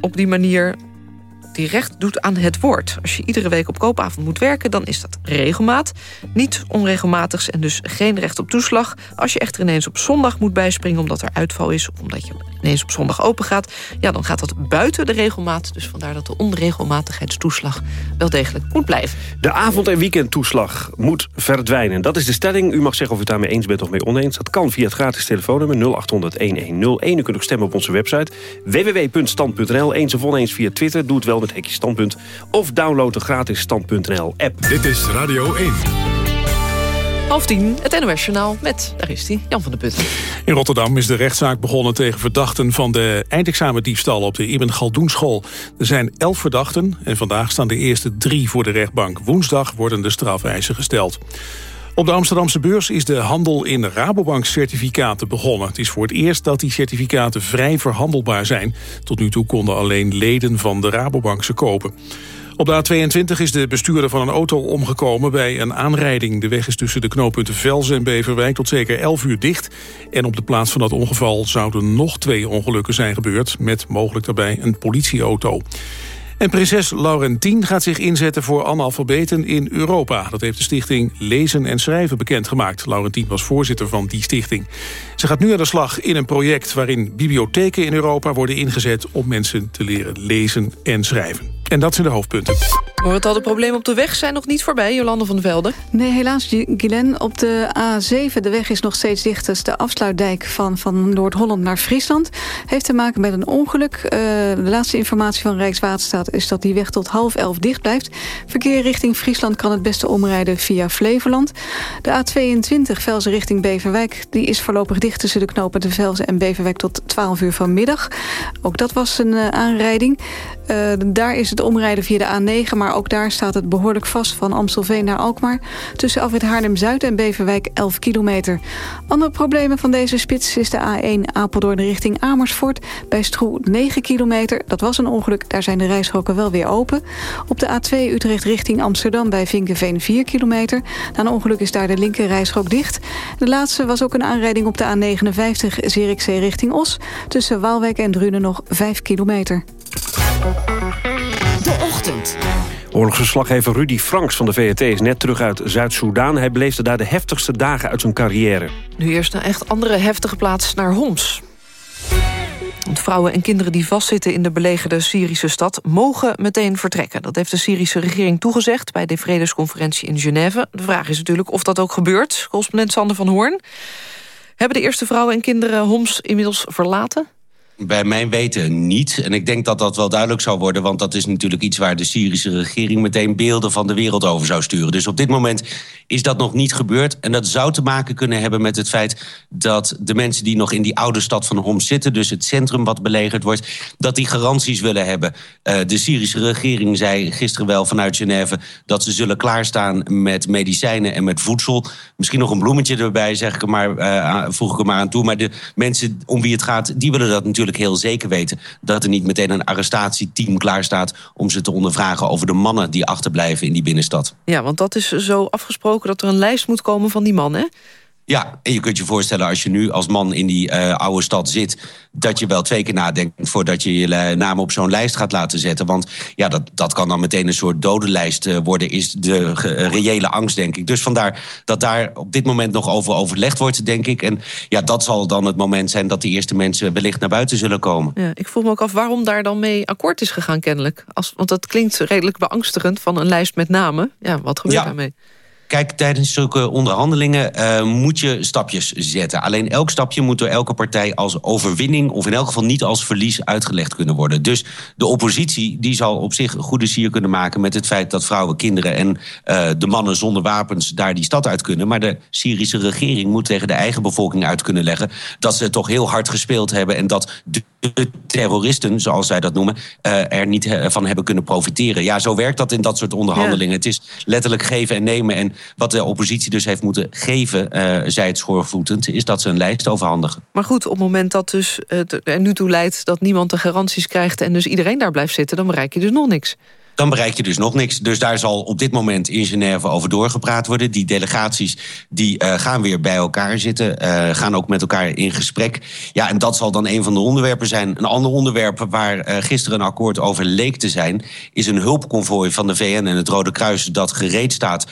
Speaker 3: op die manier die recht doet aan het woord. Als je iedere week op koopavond moet werken, dan is dat regelmaat. Niet onregelmatigs en dus geen recht op toeslag. Als je echter ineens op zondag moet bijspringen omdat er uitval is... of omdat je ineens op zondag open gaat... ja, dan gaat dat buiten de regelmaat. Dus vandaar dat de onregelmatigheidstoeslag wel degelijk moet blijven.
Speaker 2: De avond- en weekendtoeslag moet verdwijnen. Dat is de stelling. U mag zeggen of u het daarmee eens bent of mee oneens. Dat kan via het gratis telefoonnummer 0800-1101. U kunt ook stemmen op onze website www.stand.nl. Eens of oneens via Twitter. Doe het wel met hekje standpunt. Of download de gratis stand.nl app.
Speaker 1: Dit is Radio 1.
Speaker 3: Half tien, het NOS Journaal met, daar is hij, Jan van der Putten.
Speaker 4: In Rotterdam is de rechtszaak begonnen tegen verdachten van de eindexamendiefstal op de Ibn Galdoenschool. Er zijn elf verdachten en vandaag staan de eerste drie voor de rechtbank. Woensdag worden de strafeisen gesteld. Op de Amsterdamse beurs is de handel in Rabobank-certificaten begonnen. Het is voor het eerst dat die certificaten vrij verhandelbaar zijn. Tot nu toe konden alleen leden van de Rabobank ze kopen. Op de A22 is de bestuurder van een auto omgekomen bij een aanrijding. De weg is tussen de knooppunten Velzen en Beverwijk tot zeker 11 uur dicht. En op de plaats van dat ongeval zouden nog twee ongelukken zijn gebeurd... met mogelijk daarbij een politieauto. En prinses Laurentien gaat zich inzetten voor analfabeten in Europa. Dat heeft de stichting Lezen en Schrijven bekendgemaakt. Laurentien was voorzitter van die stichting. Ze gaat nu aan de slag in een project waarin bibliotheken in Europa worden ingezet... om mensen te leren lezen en schrijven. En dat zijn de hoofdpunten.
Speaker 3: Maar het al de problemen op de weg zijn nog niet voorbij, Jolande van der Velde.
Speaker 8: Nee, helaas, Guylaine. Op de A7, de weg is nog steeds dicht. Dat is de afsluitdijk van, van Noord-Holland naar Friesland. Heeft te maken met een ongeluk. Eh, de laatste informatie van Rijkswaterstaat is dat die weg tot half elf dicht blijft. Verkeer richting Friesland kan het beste omrijden via Flevoland. De A22, Velzen richting Beverwijk, die is voorlopig dicht tussen de knopen de Velzen en Beverwijk tot 12 uur vanmiddag. Ook dat was een eh, aanrijding. Eh, daar is het omrijden via de A9, maar ook daar staat het behoorlijk vast van Amstelveen naar Alkmaar. Tussen afrit Haarlem-Zuid en Beverwijk 11 kilometer. Andere problemen van deze spits is de A1 Apeldoorn richting Amersfoort. Bij Stroe 9 kilometer. Dat was een ongeluk, daar zijn de rijstroken wel weer open. Op de A2 Utrecht richting Amsterdam bij Vinkenveen 4 kilometer. Na een ongeluk is daar de linker rijstrook dicht. De laatste was ook een aanrijding op de A59 Zierikzee richting Os. Tussen Waalwijk en Drunen nog 5 kilometer.
Speaker 9: De ochtend.
Speaker 2: Oorlogsverslaggever Rudy Franks van de VRT is net terug uit Zuid-Soedan. Hij beleefde daar de heftigste dagen uit zijn carrière.
Speaker 3: Nu eerst een echt andere heftige plaats naar Homs. Want vrouwen en kinderen die vastzitten in de belegerde Syrische stad... mogen meteen vertrekken. Dat heeft de Syrische regering toegezegd... bij de vredesconferentie in Genève. De vraag is natuurlijk of dat ook gebeurt. Correspondent Sander van Hoorn. Hebben de eerste vrouwen en kinderen Homs inmiddels verlaten?
Speaker 20: Bij mijn weten niet. En ik denk dat dat wel duidelijk zou worden... want dat is natuurlijk iets waar de Syrische regering... meteen beelden van de wereld over zou sturen. Dus op dit moment is dat nog niet gebeurd. En dat zou te maken kunnen hebben met het feit... dat de mensen die nog in die oude stad van Homs zitten... dus het centrum wat belegerd wordt... dat die garanties willen hebben. Uh, de Syrische regering zei gisteren wel vanuit Genève... dat ze zullen klaarstaan met medicijnen en met voedsel. Misschien nog een bloemetje erbij, zeg ik maar, uh, voeg ik er maar aan toe. Maar de mensen om wie het gaat, die willen dat natuurlijk heel zeker weten dat er niet meteen een arrestatieteam klaar staat om ze te ondervragen over de mannen die achterblijven in die binnenstad.
Speaker 3: Ja, want dat is zo afgesproken dat er een lijst moet komen van die mannen.
Speaker 20: Ja, en je kunt je voorstellen als je nu als man in die eh, oude stad zit... dat je wel twee keer nadenkt voordat je je eh, naam op zo'n lijst gaat laten zetten. Want ja, dat, dat kan dan meteen een soort dodenlijst eh, worden... is de reële angst, denk ik. Dus vandaar dat daar op dit moment nog over overlegd wordt, denk ik. En ja, dat zal dan het moment zijn dat de eerste mensen wellicht naar buiten zullen komen.
Speaker 3: Ja, ik vroeg me ook af waarom daar dan mee akkoord is gegaan kennelijk. Als, want dat klinkt redelijk beangstigend van een lijst met namen. Ja, wat gebeurt
Speaker 20: Ja.
Speaker 3: daarmee?
Speaker 20: Kijk, tijdens zulke onderhandelingen eh, moet je stapjes zetten. Alleen elk stapje moet door elke partij als overwinning... of in elk geval niet als verlies uitgelegd kunnen worden. Dus de oppositie die zal op zich goede sier kunnen maken... met het feit dat vrouwen, kinderen en eh, de mannen zonder wapens... daar die stad uit kunnen. Maar de Syrische regering moet tegen de eigen bevolking uit kunnen leggen... dat ze toch heel hard gespeeld hebben... en dat de terroristen, zoals zij dat noemen... eh, er niet eh, van hebben kunnen profiteren. Ja, zo werkt dat in dat soort onderhandelingen. Het is letterlijk geven en nemen. En wat de oppositie dus heeft moeten geven, eh, zij het schoorvoetend... is dat ze een lijst overhandigen.
Speaker 3: Maar goed, op het moment dat dus het er nu toe leidt... dat niemand de garanties krijgt en dus iedereen daar blijft zitten... dan bereik je dus nog niks.
Speaker 20: Dan bereik je dus nog niks. Dus daar zal op dit moment in Genève over doorgepraat worden. Die delegaties die, eh, gaan weer bij elkaar zitten. eh, gaan ook met elkaar in gesprek. Ja, en dat zal dan een van de onderwerpen zijn. Een ander onderwerp waar eh, gisteren een akkoord over leek te zijn... is een hulpconvooi van de VN en het Rode Kruis... dat gereed staat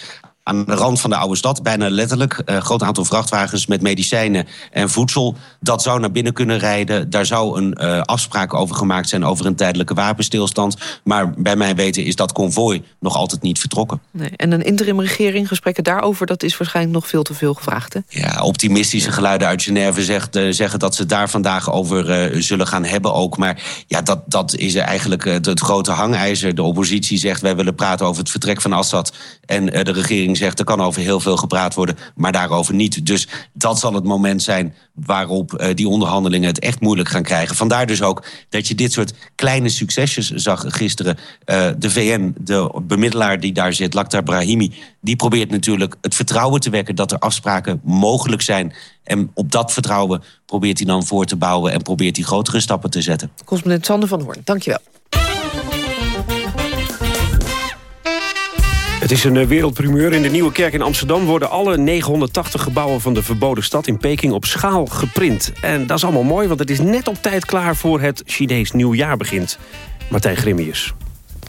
Speaker 20: aan de rand van de oude stad. Bijna letterlijk. Een groot aantal vrachtwagens met medicijnen en voedsel. Dat zou naar binnen kunnen rijden. Daar zou een eh, afspraak over gemaakt zijn... over een tijdelijke wapenstilstand. Maar bij mijn weten is dat konvooi nog altijd niet vertrokken.
Speaker 3: Nee. En een interimregering, gesprekken daarover... dat is waarschijnlijk nog veel te veel gevraagd, hè?
Speaker 20: Ja, optimistische geluiden uit Genève zegt, eh, zeggen dat ze daar vandaag over eh, zullen gaan hebben ook. Maar ja, dat, dat is eigenlijk eh, het, het grote hangijzer. De oppositie zegt wij willen praten over het vertrek van Assad. En eh, de regering zegt er kan over heel veel gepraat worden, maar daarover niet. Dus dat zal het moment zijn waarop eh, die onderhandelingen het echt moeilijk gaan krijgen. Vandaar dus ook dat je dit soort kleine succesjes zag gisteren. Eh, de VN, de bemiddelaar die daar zit, Lakhdar Brahimi... die probeert natuurlijk het vertrouwen te wekken... dat er afspraken mogelijk zijn. En op dat vertrouwen probeert hij dan voor te bouwen... en probeert hij grotere stappen te zetten.
Speaker 3: Correspondent Sander van Hoorn, dankjewel.
Speaker 2: Het is een eh, wereldprimeur. In de Nieuwe Kerk in Amsterdam worden alle 980 gebouwen van de verboden stad in Peking op schaal geprint. En dat is allemaal mooi, want het is net op tijd klaar voor het Chinees nieuwjaar begint. Martijn Grimmius.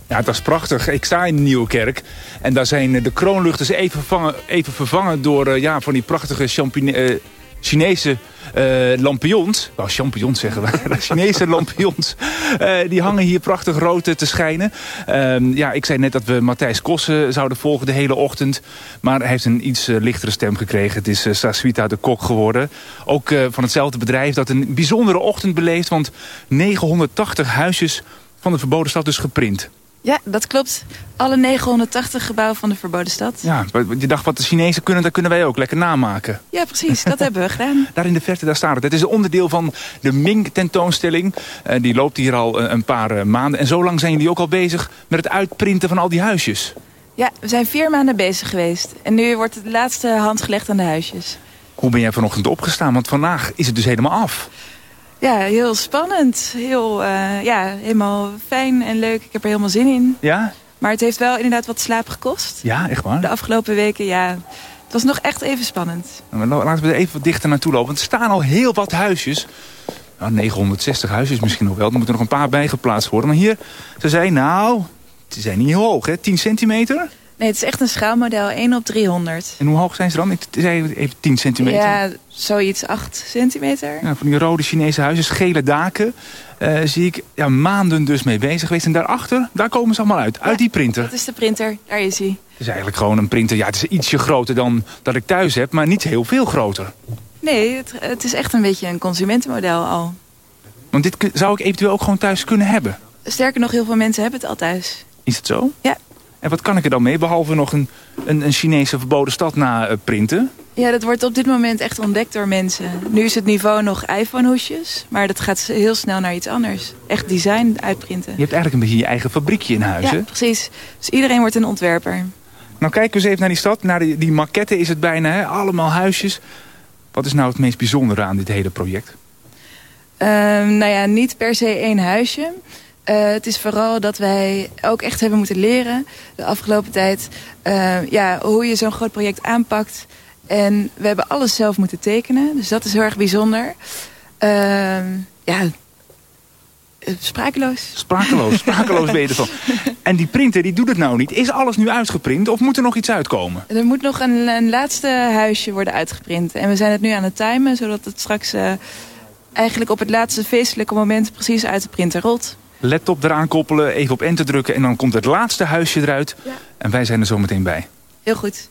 Speaker 13: Ja, het was prachtig. Ik sta in de Nieuwe Kerk. En daar zijn eh, de kroonluchters even vervangen, even vervangen door eh, ja, van die prachtige eh, Chinese eh, lampions. Nou, champignons zeggen we. Chinese lampions. Eh, die hangen hier prachtig rood te schijnen. Ehm, ja, ik zei net dat we Matthijs Kossen zouden volgen de hele ochtend. Maar hij heeft een iets eh, lichtere stem gekregen. Het is uh, Saswita de Kok geworden. Ook van hetzelfde bedrijf dat een bijzondere ochtend beleeft. Want 980 huisjes van de verboden stad dus geprint.
Speaker 21: Ja, dat klopt. Alle 980 gebouwen van de Verboden Stad.
Speaker 13: Ja, je dacht wat de Chinezen kunnen, dat kunnen wij ook lekker namaken.
Speaker 21: Ja, precies. Dat hebben we gedaan.
Speaker 13: Daar in de verte, daar staat het. Het is een onderdeel van de Ming-tentoonstelling. Eh, die loopt hier al eh, een paar eh, maanden. En zo lang zijn jullie ook al bezig met het uitprinten van al die huisjes.
Speaker 21: Ja, we zijn vier maanden bezig geweest. En nu wordt het laatste hand gelegd aan de huisjes.
Speaker 13: Hoe ben jij vanochtend opgestaan? Want vandaag is het dus helemaal af.
Speaker 21: Ja, heel spannend. Heel, eh, ja, helemaal fijn en leuk. Ik heb er helemaal zin in.
Speaker 13: Ja?
Speaker 21: Maar het heeft wel inderdaad wat slaap gekost.
Speaker 13: Ja, echt waar?
Speaker 21: De afgelopen weken, ja. Het was nog echt even spannend.
Speaker 13: La- Laten we er even wat dichter naartoe lopen. Want er staan al heel wat huisjes. Nou, 960 huisjes misschien nog wel. Er moeten nog een paar bijgeplaatst worden. Maar hier, ze zei nou, ze zijn niet heel hoog hè. 10 centimeter?
Speaker 21: Nee, het is echt een schaalmodel. 1 op 300.
Speaker 13: En hoe hoog zijn ze dan? Ik zei even 10 centimeter.
Speaker 21: Ja, zoiets 8 centimeter.
Speaker 13: Ja, van die rode Chinese huisjes, gele daken. eh, zie ik ja, maanden dus mee bezig geweest. En daarachter, daar komen ze allemaal uit. Uit die printer.
Speaker 21: Dat is de printer. Daar is hij.
Speaker 13: Het is eigenlijk gewoon een printer. Ja, het is ietsje groter dan dat ik thuis heb. Maar niet heel veel groter.
Speaker 21: Nee, het, het is echt een beetje een consumentenmodel al.
Speaker 13: Want dit zou ik eventueel ook gewoon thuis kunnen hebben.
Speaker 21: Sterker nog, heel veel mensen hebben het al thuis.
Speaker 13: Is het zo?
Speaker 21: Ja.
Speaker 13: En wat kan ik er dan mee? Behalve nog een, een, een Chinese verboden stad na eh, printen.
Speaker 21: Ja, dat wordt op dit moment echt ontdekt door mensen. Nu is het niveau nog iPhone-hoesjes, maar dat gaat heel snel naar iets anders. Echt design uitprinten.
Speaker 13: Je hebt eigenlijk een beetje je eigen fabriekje in huis,
Speaker 21: Ja,
Speaker 13: hè?
Speaker 21: precies. Dus iedereen wordt een ontwerper.
Speaker 13: Nou, kijken we eens even naar die stad. Naar die, die maquette is het bijna, hè? Allemaal huisjes. Wat is nou het meest bijzondere aan dit hele project?
Speaker 21: Ehm, nou ja, niet per se één huisje. Eh, het is vooral dat wij ook echt hebben moeten leren de afgelopen tijd... eh, ja, hoe je zo'n groot project aanpakt...
Speaker 22: En we hebben alles zelf moeten tekenen. Dus dat is heel erg bijzonder. Ehm, ja, eh, sprakeloos.
Speaker 13: Sprakeloos, sprakeloos ben je ervan. En die printer die doet het nou niet. Is alles nu uitgeprint of moet er nog iets uitkomen?
Speaker 22: Er moet nog een, een laatste huisje worden uitgeprint. En we zijn het nu aan het timen, zodat het straks eigenlijk op het laatste feestelijke moment precies uit de printer rolt.
Speaker 13: Laptop eraan koppelen, even op enter drukken en dan komt het laatste huisje eruit. En wij zijn er zo meteen bij.
Speaker 22: Heel goed.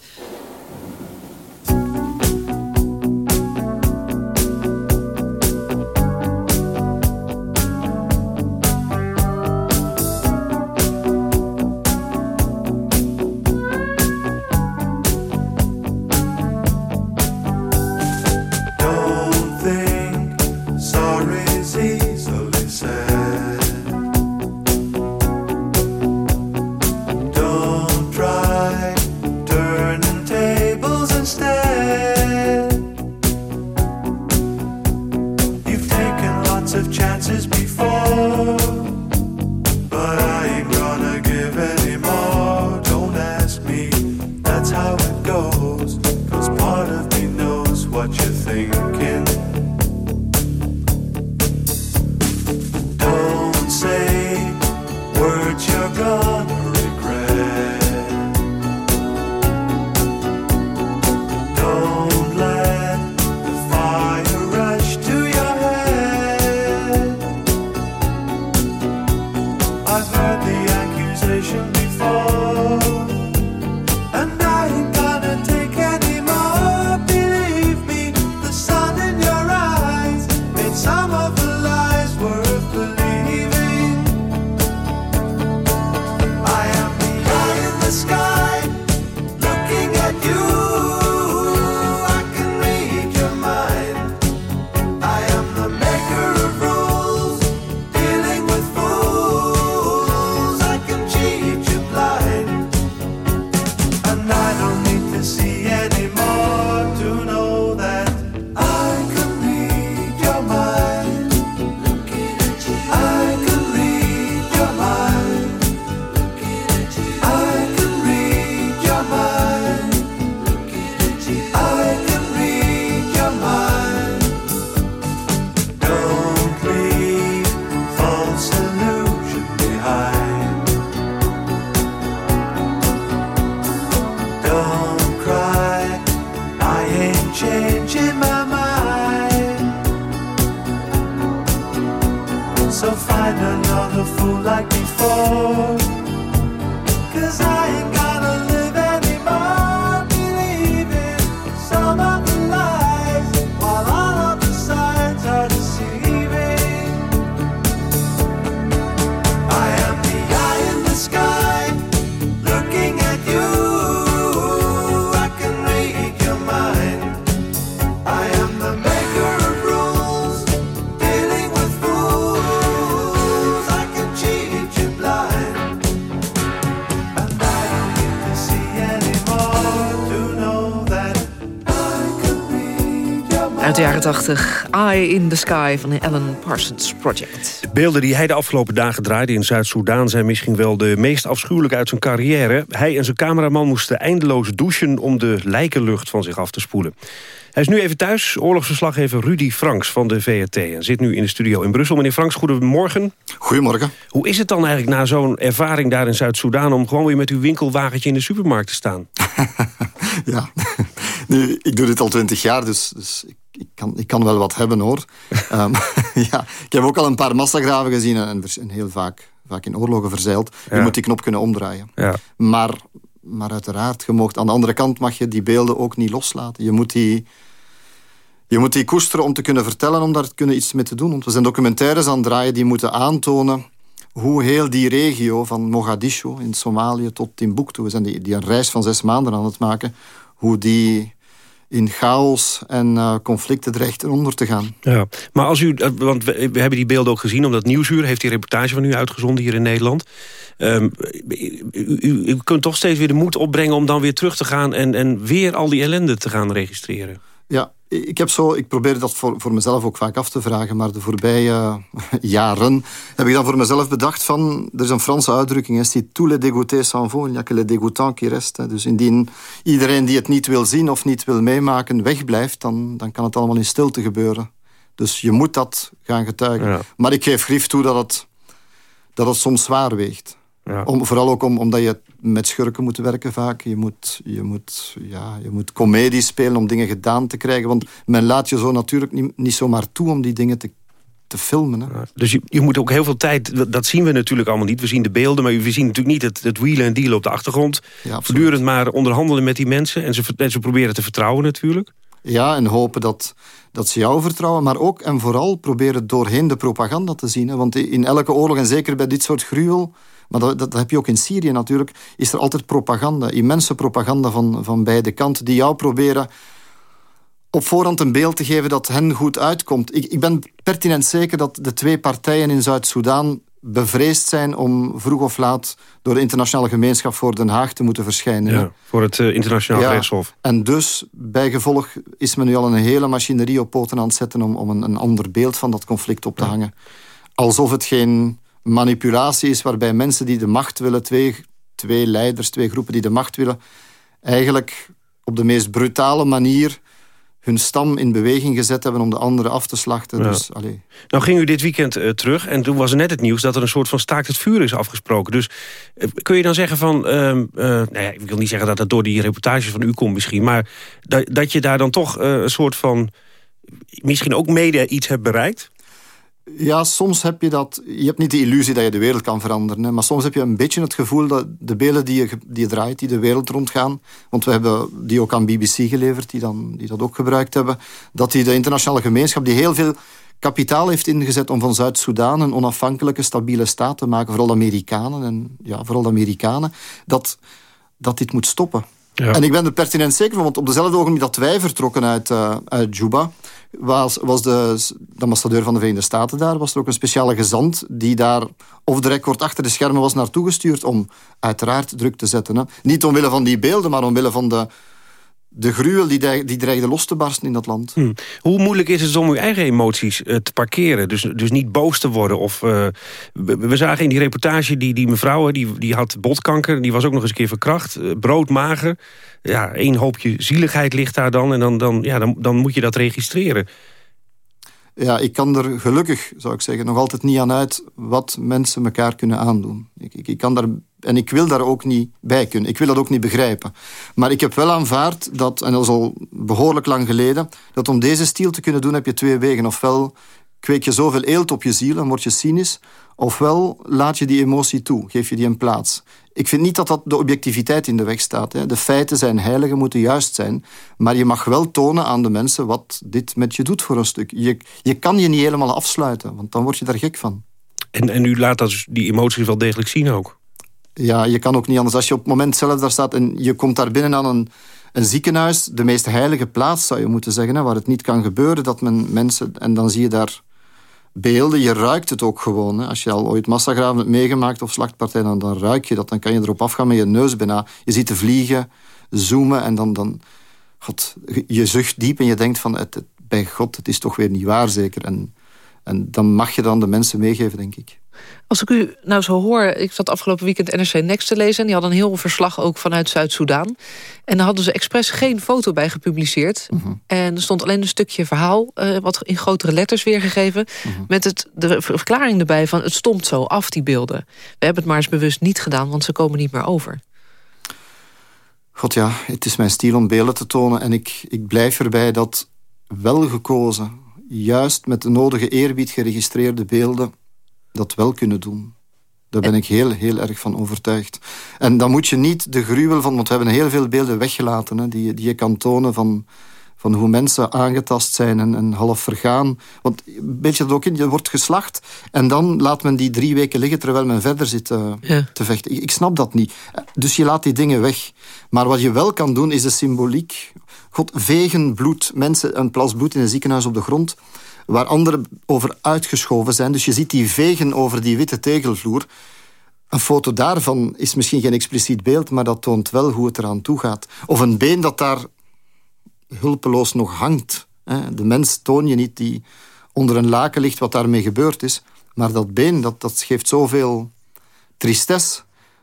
Speaker 3: 80, Eye in the Sky van de Alan Parsons Project.
Speaker 2: De beelden die hij de afgelopen dagen draaide in Zuid-Soedan... zijn misschien wel de meest afschuwelijke uit zijn carrière. Hij en zijn cameraman moesten eindeloos douchen... om de lijkenlucht van zich af te spoelen. Hij is nu even thuis, oorlogsverslaggever Rudy Franks van de VRT... en zit nu in de studio in Brussel. Meneer Franks, goedemorgen.
Speaker 23: Goedemorgen.
Speaker 2: Hoe is het dan eigenlijk na zo'n ervaring daar in Zuid-Soedan... om gewoon weer met uw winkelwagentje in de supermarkt te staan?
Speaker 23: Ja, nu, ik doe dit al twintig jaar, dus, dus ik, ik, kan, ik kan wel wat hebben hoor. Ehm, ja, ik heb ook al een paar massagraven gezien en, en heel vaak, vaak in oorlogen verzeild. Je
Speaker 2: Ja.
Speaker 23: moet die knop kunnen omdraaien.
Speaker 2: Ja.
Speaker 23: Maar, maar uiteraard, je moogt, aan de andere kant mag je die beelden ook niet loslaten. Je moet die, je moet die koesteren om te kunnen vertellen, om daar te kunnen iets mee te doen. Want we zijn documentaires aan het draaien die moeten aantonen hoe heel die regio van Mogadishu in Somalië tot Timbuktu, we zijn die, die een reis van zes maanden aan het maken, hoe die in chaos en eh, conflicten dreigt onder te gaan.
Speaker 2: Ja, maar als u, eh, want we, we hebben die beelden ook gezien... omdat Nieuwsuur heeft die reportage van u uitgezonden hier in Nederland. Ehm, u, u, u kunt toch steeds weer de moed opbrengen om dan weer terug te gaan... en, en weer al die ellende te gaan registreren.
Speaker 23: Ja, ik, heb zo, ik probeer dat voor, voor mezelf ook vaak af te vragen, maar de voorbije eh, jaren heb ik dan voor mezelf bedacht van, er is een Franse uitdrukking, is die tous les dégoûtés s'en vont, il n'y a que les dégoûtants qui restent. Dus indien iedereen die het niet wil zien of niet wil meemaken wegblijft, dan, dan kan het allemaal in stilte gebeuren. Dus je moet dat gaan getuigen.
Speaker 2: Ja.
Speaker 23: Maar ik geef grief toe dat het, dat het soms zwaar weegt.
Speaker 2: Ja.
Speaker 23: Om, vooral ook om, omdat je met schurken moet werken vaak. Je moet, je, moet, ja, je moet comedie spelen om dingen gedaan te krijgen. Want men laat je zo natuurlijk niet, niet zomaar toe om die dingen te, te filmen. Hè.
Speaker 2: Dus je, je moet ook heel veel tijd, dat- zien we natuurlijk allemaal niet. We zien de beelden, maar we zien natuurlijk niet het, het wielen en dealen op de achtergrond. Voortdurend maar onderhandelen met die mensen. En ze, en ze proberen te vertrouwen natuurlijk.
Speaker 23: Ja, en hopen dat, dat ze jou vertrouwen. Maar ook en vooral proberen doorheen de propaganda te zien. Hè. Want in elke oorlog, en zeker bij dit soort gruwel... maar dat, dat heb je ook in Syrië natuurlijk... is er altijd propaganda, immense propaganda van, van beide kanten... die jou proberen op voorhand een beeld te geven dat hen goed uitkomt. Ik, ik ben pertinent zeker dat de twee partijen in Zuid-Soedan bevreesd zijn om vroeg of laat door de internationale gemeenschap voor Den Haag te moeten verschijnen.
Speaker 2: Ja, voor het eh, internationaal
Speaker 23: Ja,
Speaker 2: rechtshof.
Speaker 23: En dus, bijgevolg, is men nu al een hele machinerie op poten aan het zetten... om, om een, een ander beeld van dat conflict op te hangen. Alsof het geen manipulatie is waarbij mensen die de macht willen... twee, twee leiders, twee groepen die de macht willen... eigenlijk op de meest brutale manier hun stam in beweging gezet hebben... om de anderen af te slachten.
Speaker 2: Ja.
Speaker 23: Dus, allee.
Speaker 2: Nou ging u dit weekend eh, terug en toen was er net het nieuws... dat er een soort van staakt het vuur is afgesproken. Dus eh, kun je dan zeggen van... eh, nou ja, ik wil niet zeggen dat dat door die reportages van u komt misschien... maar dat, dat je daar dan toch een soort van... misschien ook mede iets hebt bereikt?
Speaker 23: Ja, soms heb je dat... Je hebt niet de illusie dat je de wereld kan veranderen. Maar soms heb je een beetje het gevoel dat de beelden die je, die draait... die de wereld rondgaan... want we hebben die ook aan BBC geleverd... die, dan, die dat ook gebruikt hebben... dat die de internationale gemeenschap... die heel veel kapitaal heeft ingezet om van Zuid-Soedan... een onafhankelijke, stabiele staat te maken. Vooral de Amerikanen. En, ja, vooral de Amerikanen. Dat, dat dit moet stoppen. En ik ben er pertinent zeker van, want op dezelfde ogenblik dat wij vertrokken uit, eh, uit Juba, was, was de, de ambassadeur van de Verenigde Staten daar, was er ook een speciale gezant die daar off the record achter de schermen was naartoe gestuurd om uiteraard druk te zetten. Hè. Niet omwille van die beelden, maar omwille van de, de gruwel die, die dreigde los te barsten in dat land.
Speaker 2: Hm. Hoe moeilijk is het om uw eigen emoties eh, te parkeren? Dus, dus niet boos te worden? Of, eh, we, we zagen in die reportage die, die mevrouw, die, die had botkanker... die was ook nog eens een keer verkracht, eh, broodmager. Ja, één hoopje zieligheid ligt daar dan... en dan, dan, ja, dan, dan moet je dat registreren.
Speaker 23: Ja, ik kan er gelukkig, zou ik zeggen, nog altijd niet aan uit wat mensen elkaar kunnen aandoen. Ik, ik, ik kan daar, en ik wil daar ook niet bij kunnen. Ik wil dat ook niet begrijpen. Maar ik heb wel aanvaard dat, en dat is al behoorlijk lang geleden, dat om deze stiel te kunnen doen heb je twee wegen. Ofwel kweek je zoveel eelt op je ziel en word je cynisch, ofwel laat je die emotie toe, geef je die een plaats. Ik vind niet dat dat de objectiviteit in de weg staat. Hè. De feiten zijn heilig en moeten juist zijn. Maar je mag wel tonen aan de mensen wat dit met je doet voor een stuk. Je, je kan je niet helemaal afsluiten, want dan word je daar gek van.
Speaker 2: En, en u laat dat, die emoties wel degelijk zien ook.
Speaker 23: Ja, je kan ook niet anders. Als je op het moment zelf daar staat en je komt daar binnen aan een, een ziekenhuis, de meest heilige plaats zou je moeten zeggen, hè, waar het niet kan gebeuren dat men mensen... En dan zie je daar beelden, je ruikt het ook gewoon. Hè. Als je al ooit massagraven hebt meegemaakt of slachtpartijen, dan, dan ruik je dat. Dan kan je erop afgaan met je neus bijna. Je ziet de vliegen zoomen en dan... dan God, je zucht diep en je denkt van, het, bij God, het is toch weer niet waar zeker. En, en dan mag je dan de mensen meegeven, denk ik.
Speaker 3: Als ik u nou zo hoor, ik zat afgelopen weekend NRC Next te lezen... en die hadden een heel verslag ook vanuit Zuid-Soedan. En daar hadden ze expres geen foto bij gepubliceerd.
Speaker 23: Mhm.
Speaker 3: En er stond alleen een stukje verhaal, eh, wat in grotere letters weergegeven...
Speaker 23: Mhm.
Speaker 3: met het, de verklaring erbij van het stomt zo af, die beelden. We hebben het maar eens bewust niet gedaan, want ze komen niet meer over.
Speaker 23: God ja, het is mijn stiel om beelden te tonen. En ik, ik blijf erbij dat wel gekozen, juist met de nodige eerbied geregistreerde beelden, dat wel kunnen doen. Daar ben ik heel, heel erg van overtuigd. En dan moet je niet de gruwel van... Want we hebben heel veel beelden weggelaten... Hè, die, je- die je kan tonen van, van hoe mensen aangetast zijn en, en half vergaan. Want een beetje dat ook in, je wordt geslacht... en dan laat men die drie weken liggen terwijl men verder zit eh, te vechten. Ik, ik snap dat niet. Dus je laat die dingen weg. Maar wat je wel kan doen, is de symboliek. God, vegen bloed. Mensen, een plas bloed in een ziekenhuis op de grond waar anderen over uitgeschoven zijn. Dus je ziet die vegen over die witte tegelvloer. Een foto daarvan is misschien geen expliciet beeld, maar dat toont wel hoe het eraan toe gaat. Of een been dat daar hulpeloos nog hangt. De mens toon je niet die onder een laken ligt wat daarmee gebeurd is. Maar dat been, dat, dat geeft zoveel tristesse...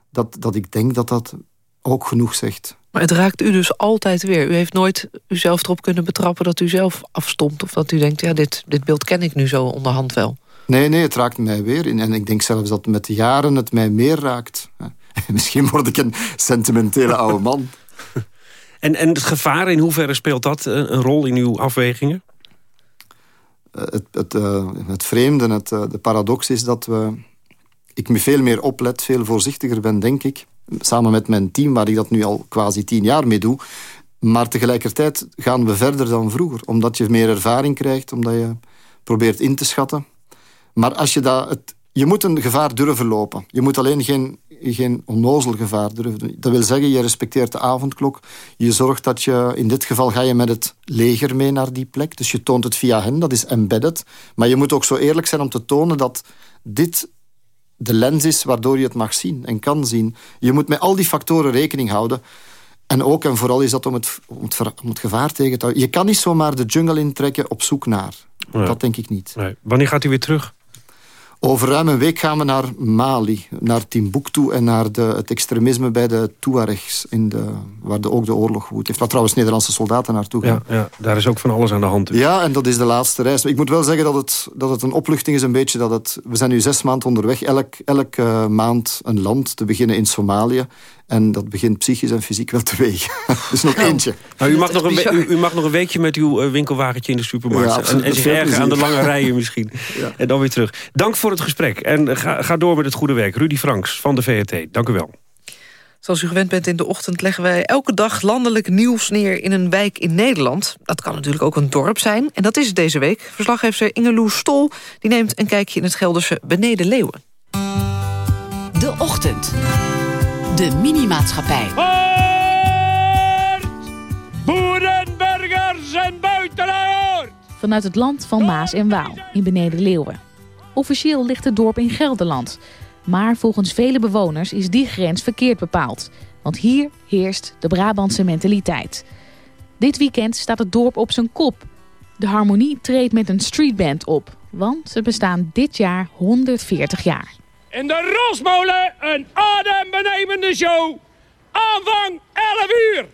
Speaker 23: Dat, dat ik denk dat dat ook genoeg zegt.
Speaker 3: Maar het raakt u dus altijd weer. U heeft nooit uzelf erop kunnen betrappen dat u zelf afstomt... of dat u denkt, ja, dit, dit beeld ken ik nu zo onderhand wel.
Speaker 23: Nee, nee, het raakt mij weer. En ik denk zelfs dat met de jaren het mij meer raakt. Misschien word ik een sentimentele oude man.
Speaker 2: En, en het gevaar, in hoeverre speelt dat een, een rol in uw afwegingen?
Speaker 23: Eh, Het, het, eh, het vreemde, het, eh, de paradox is dat we, ik me veel meer oplet, veel voorzichtiger ben, denk ik. Samen met mijn team, waar ik dat nu al quasi tien jaar mee doe. Maar tegelijkertijd gaan we verder dan vroeger. Omdat je meer ervaring krijgt, omdat je probeert in te schatten. Maar als je dat... Het, je moet een gevaar durven lopen. Je moet alleen geen, geen onnozel gevaar durven. Dat wil zeggen, je respecteert de avondklok. Je zorgt dat je... In dit geval ga je met het leger mee naar die plek. Dus je toont het via hen, dat is embedded. Maar je moet ook zo eerlijk zijn om te tonen dat dit de lens is waardoor je het mag zien en kan zien. Je moet met al die factoren rekening houden. En ook en vooral is dat om het, om het, ver- om het gevaar tegen te houden. Je kan niet zomaar de jungle intrekken op zoek naar. Dat denk ik niet.
Speaker 2: Nee. Wanneer gaat u weer terug?
Speaker 23: Over ruim een week gaan we naar Mali, naar Timbuktu... en naar de, het extremisme bij de Tuaregs, in de, waar de, ook de oorlog woedt. Heeft waar trouwens Nederlandse soldaten naartoe gaan.
Speaker 2: Ja, ja, daar is ook van alles aan de hand. dus.
Speaker 23: Ja, en dat is de laatste reis. Ik moet wel zeggen dat het, dat het een opluchting is een beetje. Dat het, we zijn nu zes maanden onderweg. Elk, elke eh, maand een land te beginnen in Somalië. En dat begint psychisch en fysiek wel te wegen. dus nog eentje.
Speaker 2: Nou, u, mag nog een u, u mag nog een weekje met uw eh, winkelwagentje in de supermarkt.
Speaker 23: Ja,
Speaker 2: en,
Speaker 23: absoluut.
Speaker 2: en zich ergeren aan de lange rijen misschien. En dan weer terug. Dank voor het gesprek. En eh, ga, ga door met het goede werk. Rudy Franks van de VRT. Dank u wel.
Speaker 3: Zoals u gewend bent in de ochtend leggen wij elke dag landelijk nieuws neer in een wijk in Nederland. Dat kan natuurlijk ook een dorp zijn. En dat is het deze week. Verslaggever Ingeloe Stol die neemt een kijkje in het Gelderse Beneden Leeuwen.
Speaker 9: De Ochtend. De Minimaatschappij.
Speaker 24: Boerenburgers en buitenlaar! Vanuit het land van Maas en Waal in Beneden Leeuwen. Officieel ligt het dorp in Gelderland. Maar volgens vele bewoners is die grens verkeerd bepaald. Want hier heerst de Brabantse mentaliteit. Dit weekend staat het dorp op zijn kop. De Harmonie treedt met een streetband op. Want ze bestaan dit jaar 140 jaar.
Speaker 25: In de Rosmolen een adembenemende show. Aanvang 11 uur.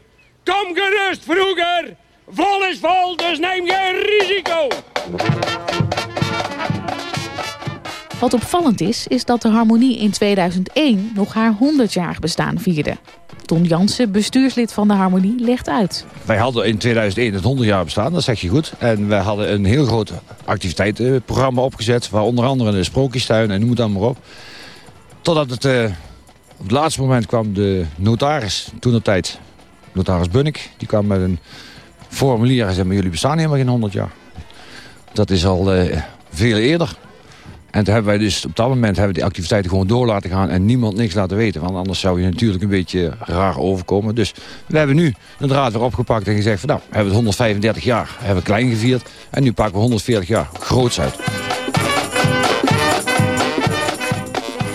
Speaker 25: Kom gerust vroeger. Vol is vol, dus neem geen risico.
Speaker 24: Wat opvallend is, is dat de Harmonie in 2001 nog haar 100-jarig bestaan vierde. Ton Jansen, bestuurslid van de Harmonie, legt uit.
Speaker 26: Wij hadden in 2001 het 100 jaar bestaan, dat zeg je goed. En wij hadden een heel groot activiteitenprogramma opgezet... waar onder andere de sprookjestuin en noem het dan maar op. Totdat het eh, op het laatste moment kwam de notaris, toen de tijd... notaris Bunnik, die kwam met een formulier en zei... maar jullie bestaan helemaal geen 100 jaar. Dat is al eh, veel eerder. En toen hebben wij dus op dat moment hebben die activiteiten gewoon door laten gaan... en niemand niks laten weten. Want anders zou je natuurlijk een beetje raar overkomen. Dus we hebben nu de draad weer opgepakt en gezegd... van nou, we hebben het 135 jaar hebben we klein gevierd... en nu pakken we 140 jaar groots uit.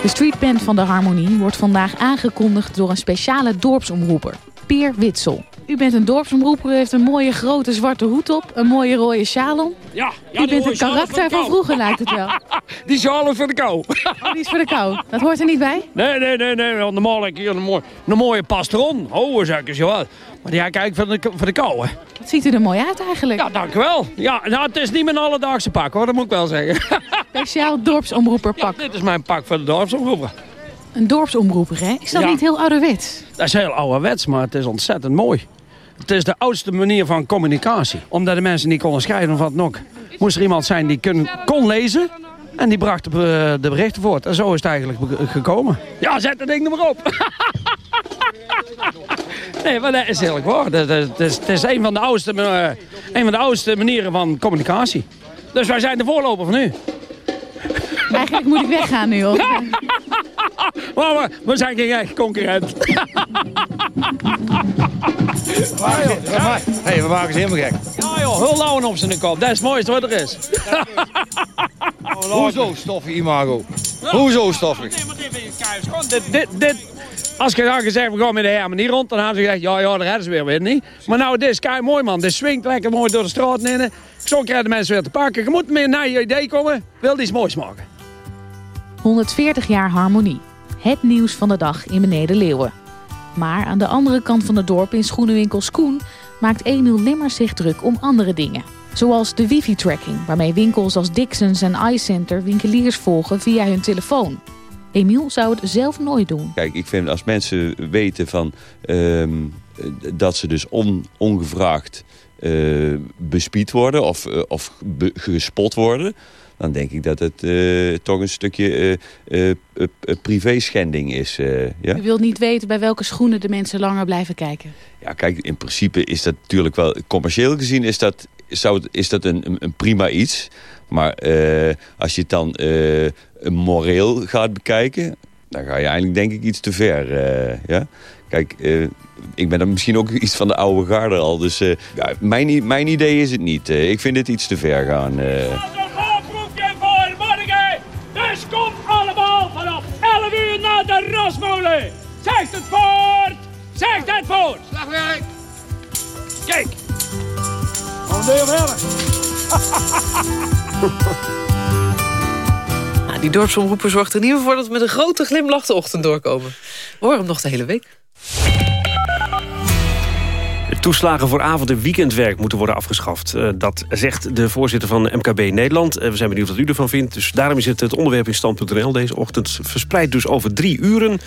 Speaker 24: De streetband van de Harmonie wordt vandaag aangekondigd door een speciale dorpsomroeper, Peer Witsel. U bent een dorpsomroeper, u heeft een mooie grote zwarte hoed op, een mooie rode sjaal om.
Speaker 25: Ja, ja
Speaker 24: u bent
Speaker 25: mooie
Speaker 24: een karakter van vroeger, lijkt het wel.
Speaker 25: Die sjaal is voor de kou.
Speaker 24: Oh, die is voor de kou. Dat hoort er niet bij?
Speaker 25: Nee, nee, nee, nee. want Normaal heb ik hier een, mooi, een mooie pastron. Oh, zeg eens, jawel. Maar die ga ik voor de, de kou, hè.
Speaker 24: Wat ziet u er mooi uit eigenlijk.
Speaker 25: Ja, dank u wel. Ja, nou, het is niet mijn alledaagse pak, hoor. Dat moet ik wel zeggen.
Speaker 24: Speciaal dorpsomroeperpak.
Speaker 25: Dit is mijn pak voor de dorpsomroeper.
Speaker 24: Een dorpsomroeper, hè? Is dat
Speaker 25: Ja.
Speaker 24: niet heel ouderwets?
Speaker 25: Dat is heel ouderwets, maar het is ontzettend mooi. Het is de oudste manier van communicatie. Omdat de mensen niet konden schrijven of wat. Moest er iemand zijn die kun, kon lezen. En die bracht de, de berichten voort. En zo is het eigenlijk gekomen. Ja, zet dat ding er maar op. nee, maar dat is heel waar. Dat- is, het is een, van de oudste, eh, een van de oudste manieren van communicatie. Dus wij zijn de voorloper van u.
Speaker 24: Eigenlijk moet ik weggaan nu, hoor.
Speaker 25: Maar we, we zijn geen eigen concurrent.
Speaker 26: hey, we maken ze helemaal gek.
Speaker 25: Ja joh, heel lauwen op zijn kop. Dat is het mooiste wat er is.
Speaker 26: Hoezo stoffig imago? Hoezo stoffig?
Speaker 25: Dit, dit, dit, Als je dan gezegd, we gaan met de hermen niet rond, dan hadden ze gezegd, ja, ja, daar hebben ze weer weer niet. Maar nou, dit is kei mooi, man. Dit swingt lekker mooi door de straat in. Zo krijgen de mensen weer te pakken. Je moet meer naar je idee komen. Wil iets moois maken.
Speaker 24: 140 jaar harmonie. Het nieuws van de dag in Beneden Leeuwen. Maar aan de andere kant van het dorp in schoenenwinkel Skoen... maakt Emiel Limmers zich druk om andere dingen. Zoals de wifi-tracking, waarmee winkels als Dixons en iCenter winkeliers volgen via hun telefoon. Emiel zou het zelf nooit doen.
Speaker 27: Kijk, ik vind als mensen weten van, ehm, dat ze dus on, ongevraagd eh, bespied worden of, eh, of gespot worden... dan denk ik dat het eh, toch een stukje eh, privéschending is. ja?
Speaker 28: U wilt niet weten bij welke schoenen de mensen langer blijven kijken.
Speaker 27: ja, kijk, in principe is dat natuurlijk wel... commercieel gezien is dat, zou is dat een, een- prima iets. Maar als je het dan moreel gaat bekijken... dan ga je eigenlijk denk ik iets te ver. ja? Kijk, ik ben dan misschien ook iets van de oude garde al. Dus ja, mijn, mijn idee is het niet. Ik vind het iets te ver gaan.
Speaker 29: Zegt het voort. Zegt het voort. Slagwerk. Kijk.
Speaker 25: Gewoon deel verder.
Speaker 3: Nou, die dorpsomroeper zorgt er in ieder geval voor dat we met een grote glimlach de ochtend doorkomen. We horen hem nog de hele week.
Speaker 2: Toeslagen voor avond- en weekendwerk moeten worden afgeschaft. Eh, dat zegt de voorzitter van MKB Nederland. Eh, we zijn benieuwd wat u ervan vindt. Dus daarom is het het onderwerp in stand.nl deze ochtend. Verspreid dus over drie uren.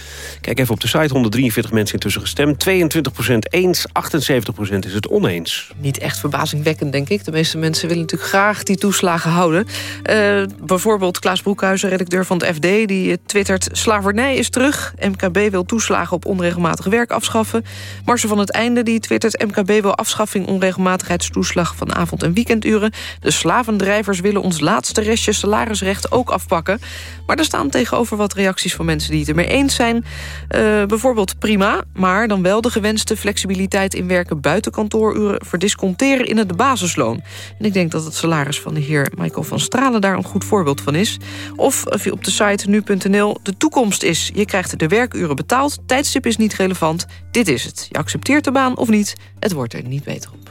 Speaker 2: Kijk even op de site. 143 mensen intussen gestemd. 22% eens, 78% is het oneens.
Speaker 3: Niet echt verbazingwekkend, denk ik. De meeste mensen willen natuurlijk graag die toeslagen houden. Eh, bijvoorbeeld Klaas Broekhuizen, redacteur van het FD... die twittert, slavernij is terug. MKB wil toeslagen op onregelmatig werk afschaffen. Marcel van het Einde die twittert... MKB wil afschaffing onregelmatigheidstoeslag van avond- en weekenduren. De slavendrijvers willen ons laatste restje salarisrecht ook afpakken. Maar er staan tegenover wat reacties van mensen die het ermee eens zijn. Eh, bijvoorbeeld prima, maar dan wel de gewenste flexibiliteit in werken buiten kantooruren verdisconteren in het basisloon. En ik denk dat het salaris van de heer Michael van Stralen daar een goed voorbeeld van is. Of eh, op de site nu.nl, de toekomst is, je krijgt de werkuren betaald, tijdstip is niet relevant, dit is het. Je accepteert de baan of niet, het wordt er niet beter op.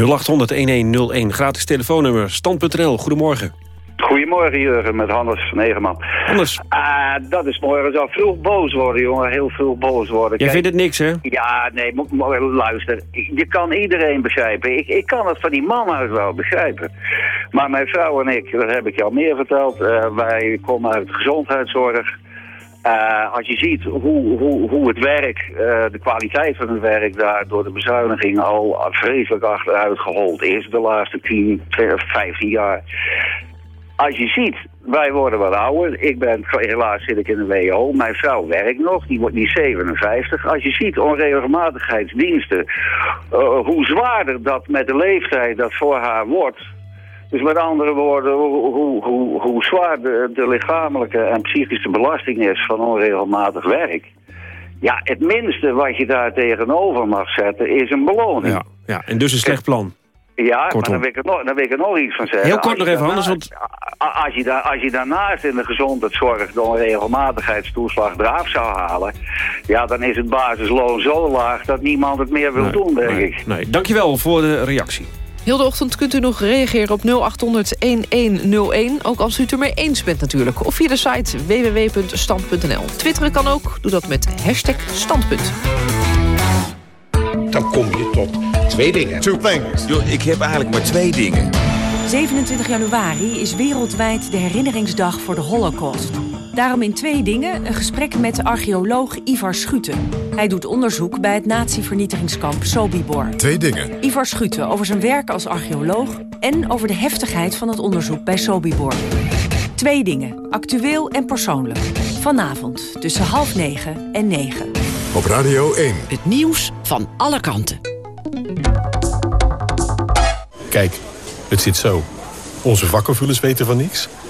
Speaker 2: 0800-1101, gratis telefoonnummer. Stand.nl, goedemorgen.
Speaker 30: Goedemorgen Jurgen, met Hannes Negerman.
Speaker 2: Hannes.
Speaker 30: Ah, dat is mooi. We zou vroeg boos worden, jongen. Heel veel boos worden.
Speaker 2: Jij
Speaker 30: Kijk,
Speaker 2: vindt het niks, hè?
Speaker 30: Ja, nee, mo- luister. Je kan iedereen begrijpen. Ik, ik kan het van die man uit wel begrijpen. Maar mijn vrouw en ik, dat heb ik je al meer verteld, eh, wij komen uit de gezondheidszorg. Eh, als je ziet hoe, hoe, hoe het werk, eh, de kwaliteit van het werk daar door de bezuiniging al vreselijk achteruit gehold is de laatste 10, 15 jaar. Als je ziet, wij worden wat ouder. Ik ben, helaas zit ik in de WO. Mijn vrouw werkt nog, die, wordt, is 57. Als je ziet onregelmatigheidsdiensten, eh, hoe zwaarder dat met de leeftijd dat voor haar wordt. Dus met andere woorden, hoe, hoe, hoe, hoe zwaar de, de lichamelijke en psychische belasting is van onregelmatig werk. Ja, het minste wat je daar tegenover mag zetten is een beloning.
Speaker 2: Ja, ja, en dus een slecht plan.
Speaker 30: Ja, maar dan wil, ik er nog, dan wil ik er nog iets van zeggen.
Speaker 2: Heel kort nog even, Hannes,
Speaker 30: daarnaast- a- Als je, daar, als je daarnaast in de gezondheidszorg de onregelmatigheidstoeslag eraf zou halen... ja, dan is het basisloon zo laag dat niemand het meer wil doen, denk ik.
Speaker 2: Nee, dankjewel voor de reactie.
Speaker 3: Heel de ochtend kunt u nog reageren op 0800-1101. Ook als u het ermee eens bent natuurlijk. Of via de site www.stand.nl. Twitteren kan ook. Doe dat met hashtag standpunt.
Speaker 31: Dan kom je tot twee dingen. Two things.
Speaker 32: Yo, ik heb eigenlijk maar twee dingen.
Speaker 33: 27 januari is wereldwijd de herinneringsdag voor de Holocaust. Daarom in twee dingen een gesprek met archeoloog Ivar Schuten. Hij doet onderzoek bij het nazi-vernietigingskamp Sobibor.
Speaker 1: Twee dingen.
Speaker 33: Ivar Schuten over zijn werk als archeoloog... en over de heftigheid van het onderzoek bij Sobibor. Twee dingen, actueel en persoonlijk. Vanavond tussen half negen en negen.
Speaker 1: Op Radio 1.
Speaker 33: Het nieuws van alle kanten.
Speaker 34: Kijk, het zit zo. Onze vakkenvullers weten van niks.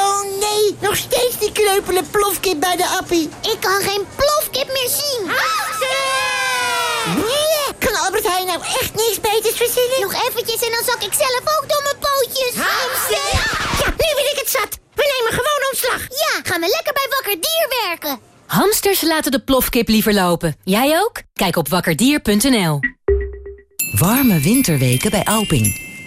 Speaker 18: Oh nee, nog steeds die kreupele plofkip bij de appie. Ik kan geen plofkip meer zien. Nee, kan Albert Heijn nou echt niks beters verzinnen? Nog eventjes en dan zak ik zelf ook door mijn pootjes. Hamster! Ja, nu ben ik het zat. We nemen gewoon ontslag. Ja, gaan we lekker bij Wakker Dier werken.
Speaker 35: Hamsters laten de plofkip liever lopen. Jij ook? Kijk op wakkerdier.nl. Warme winterweken bij Alping.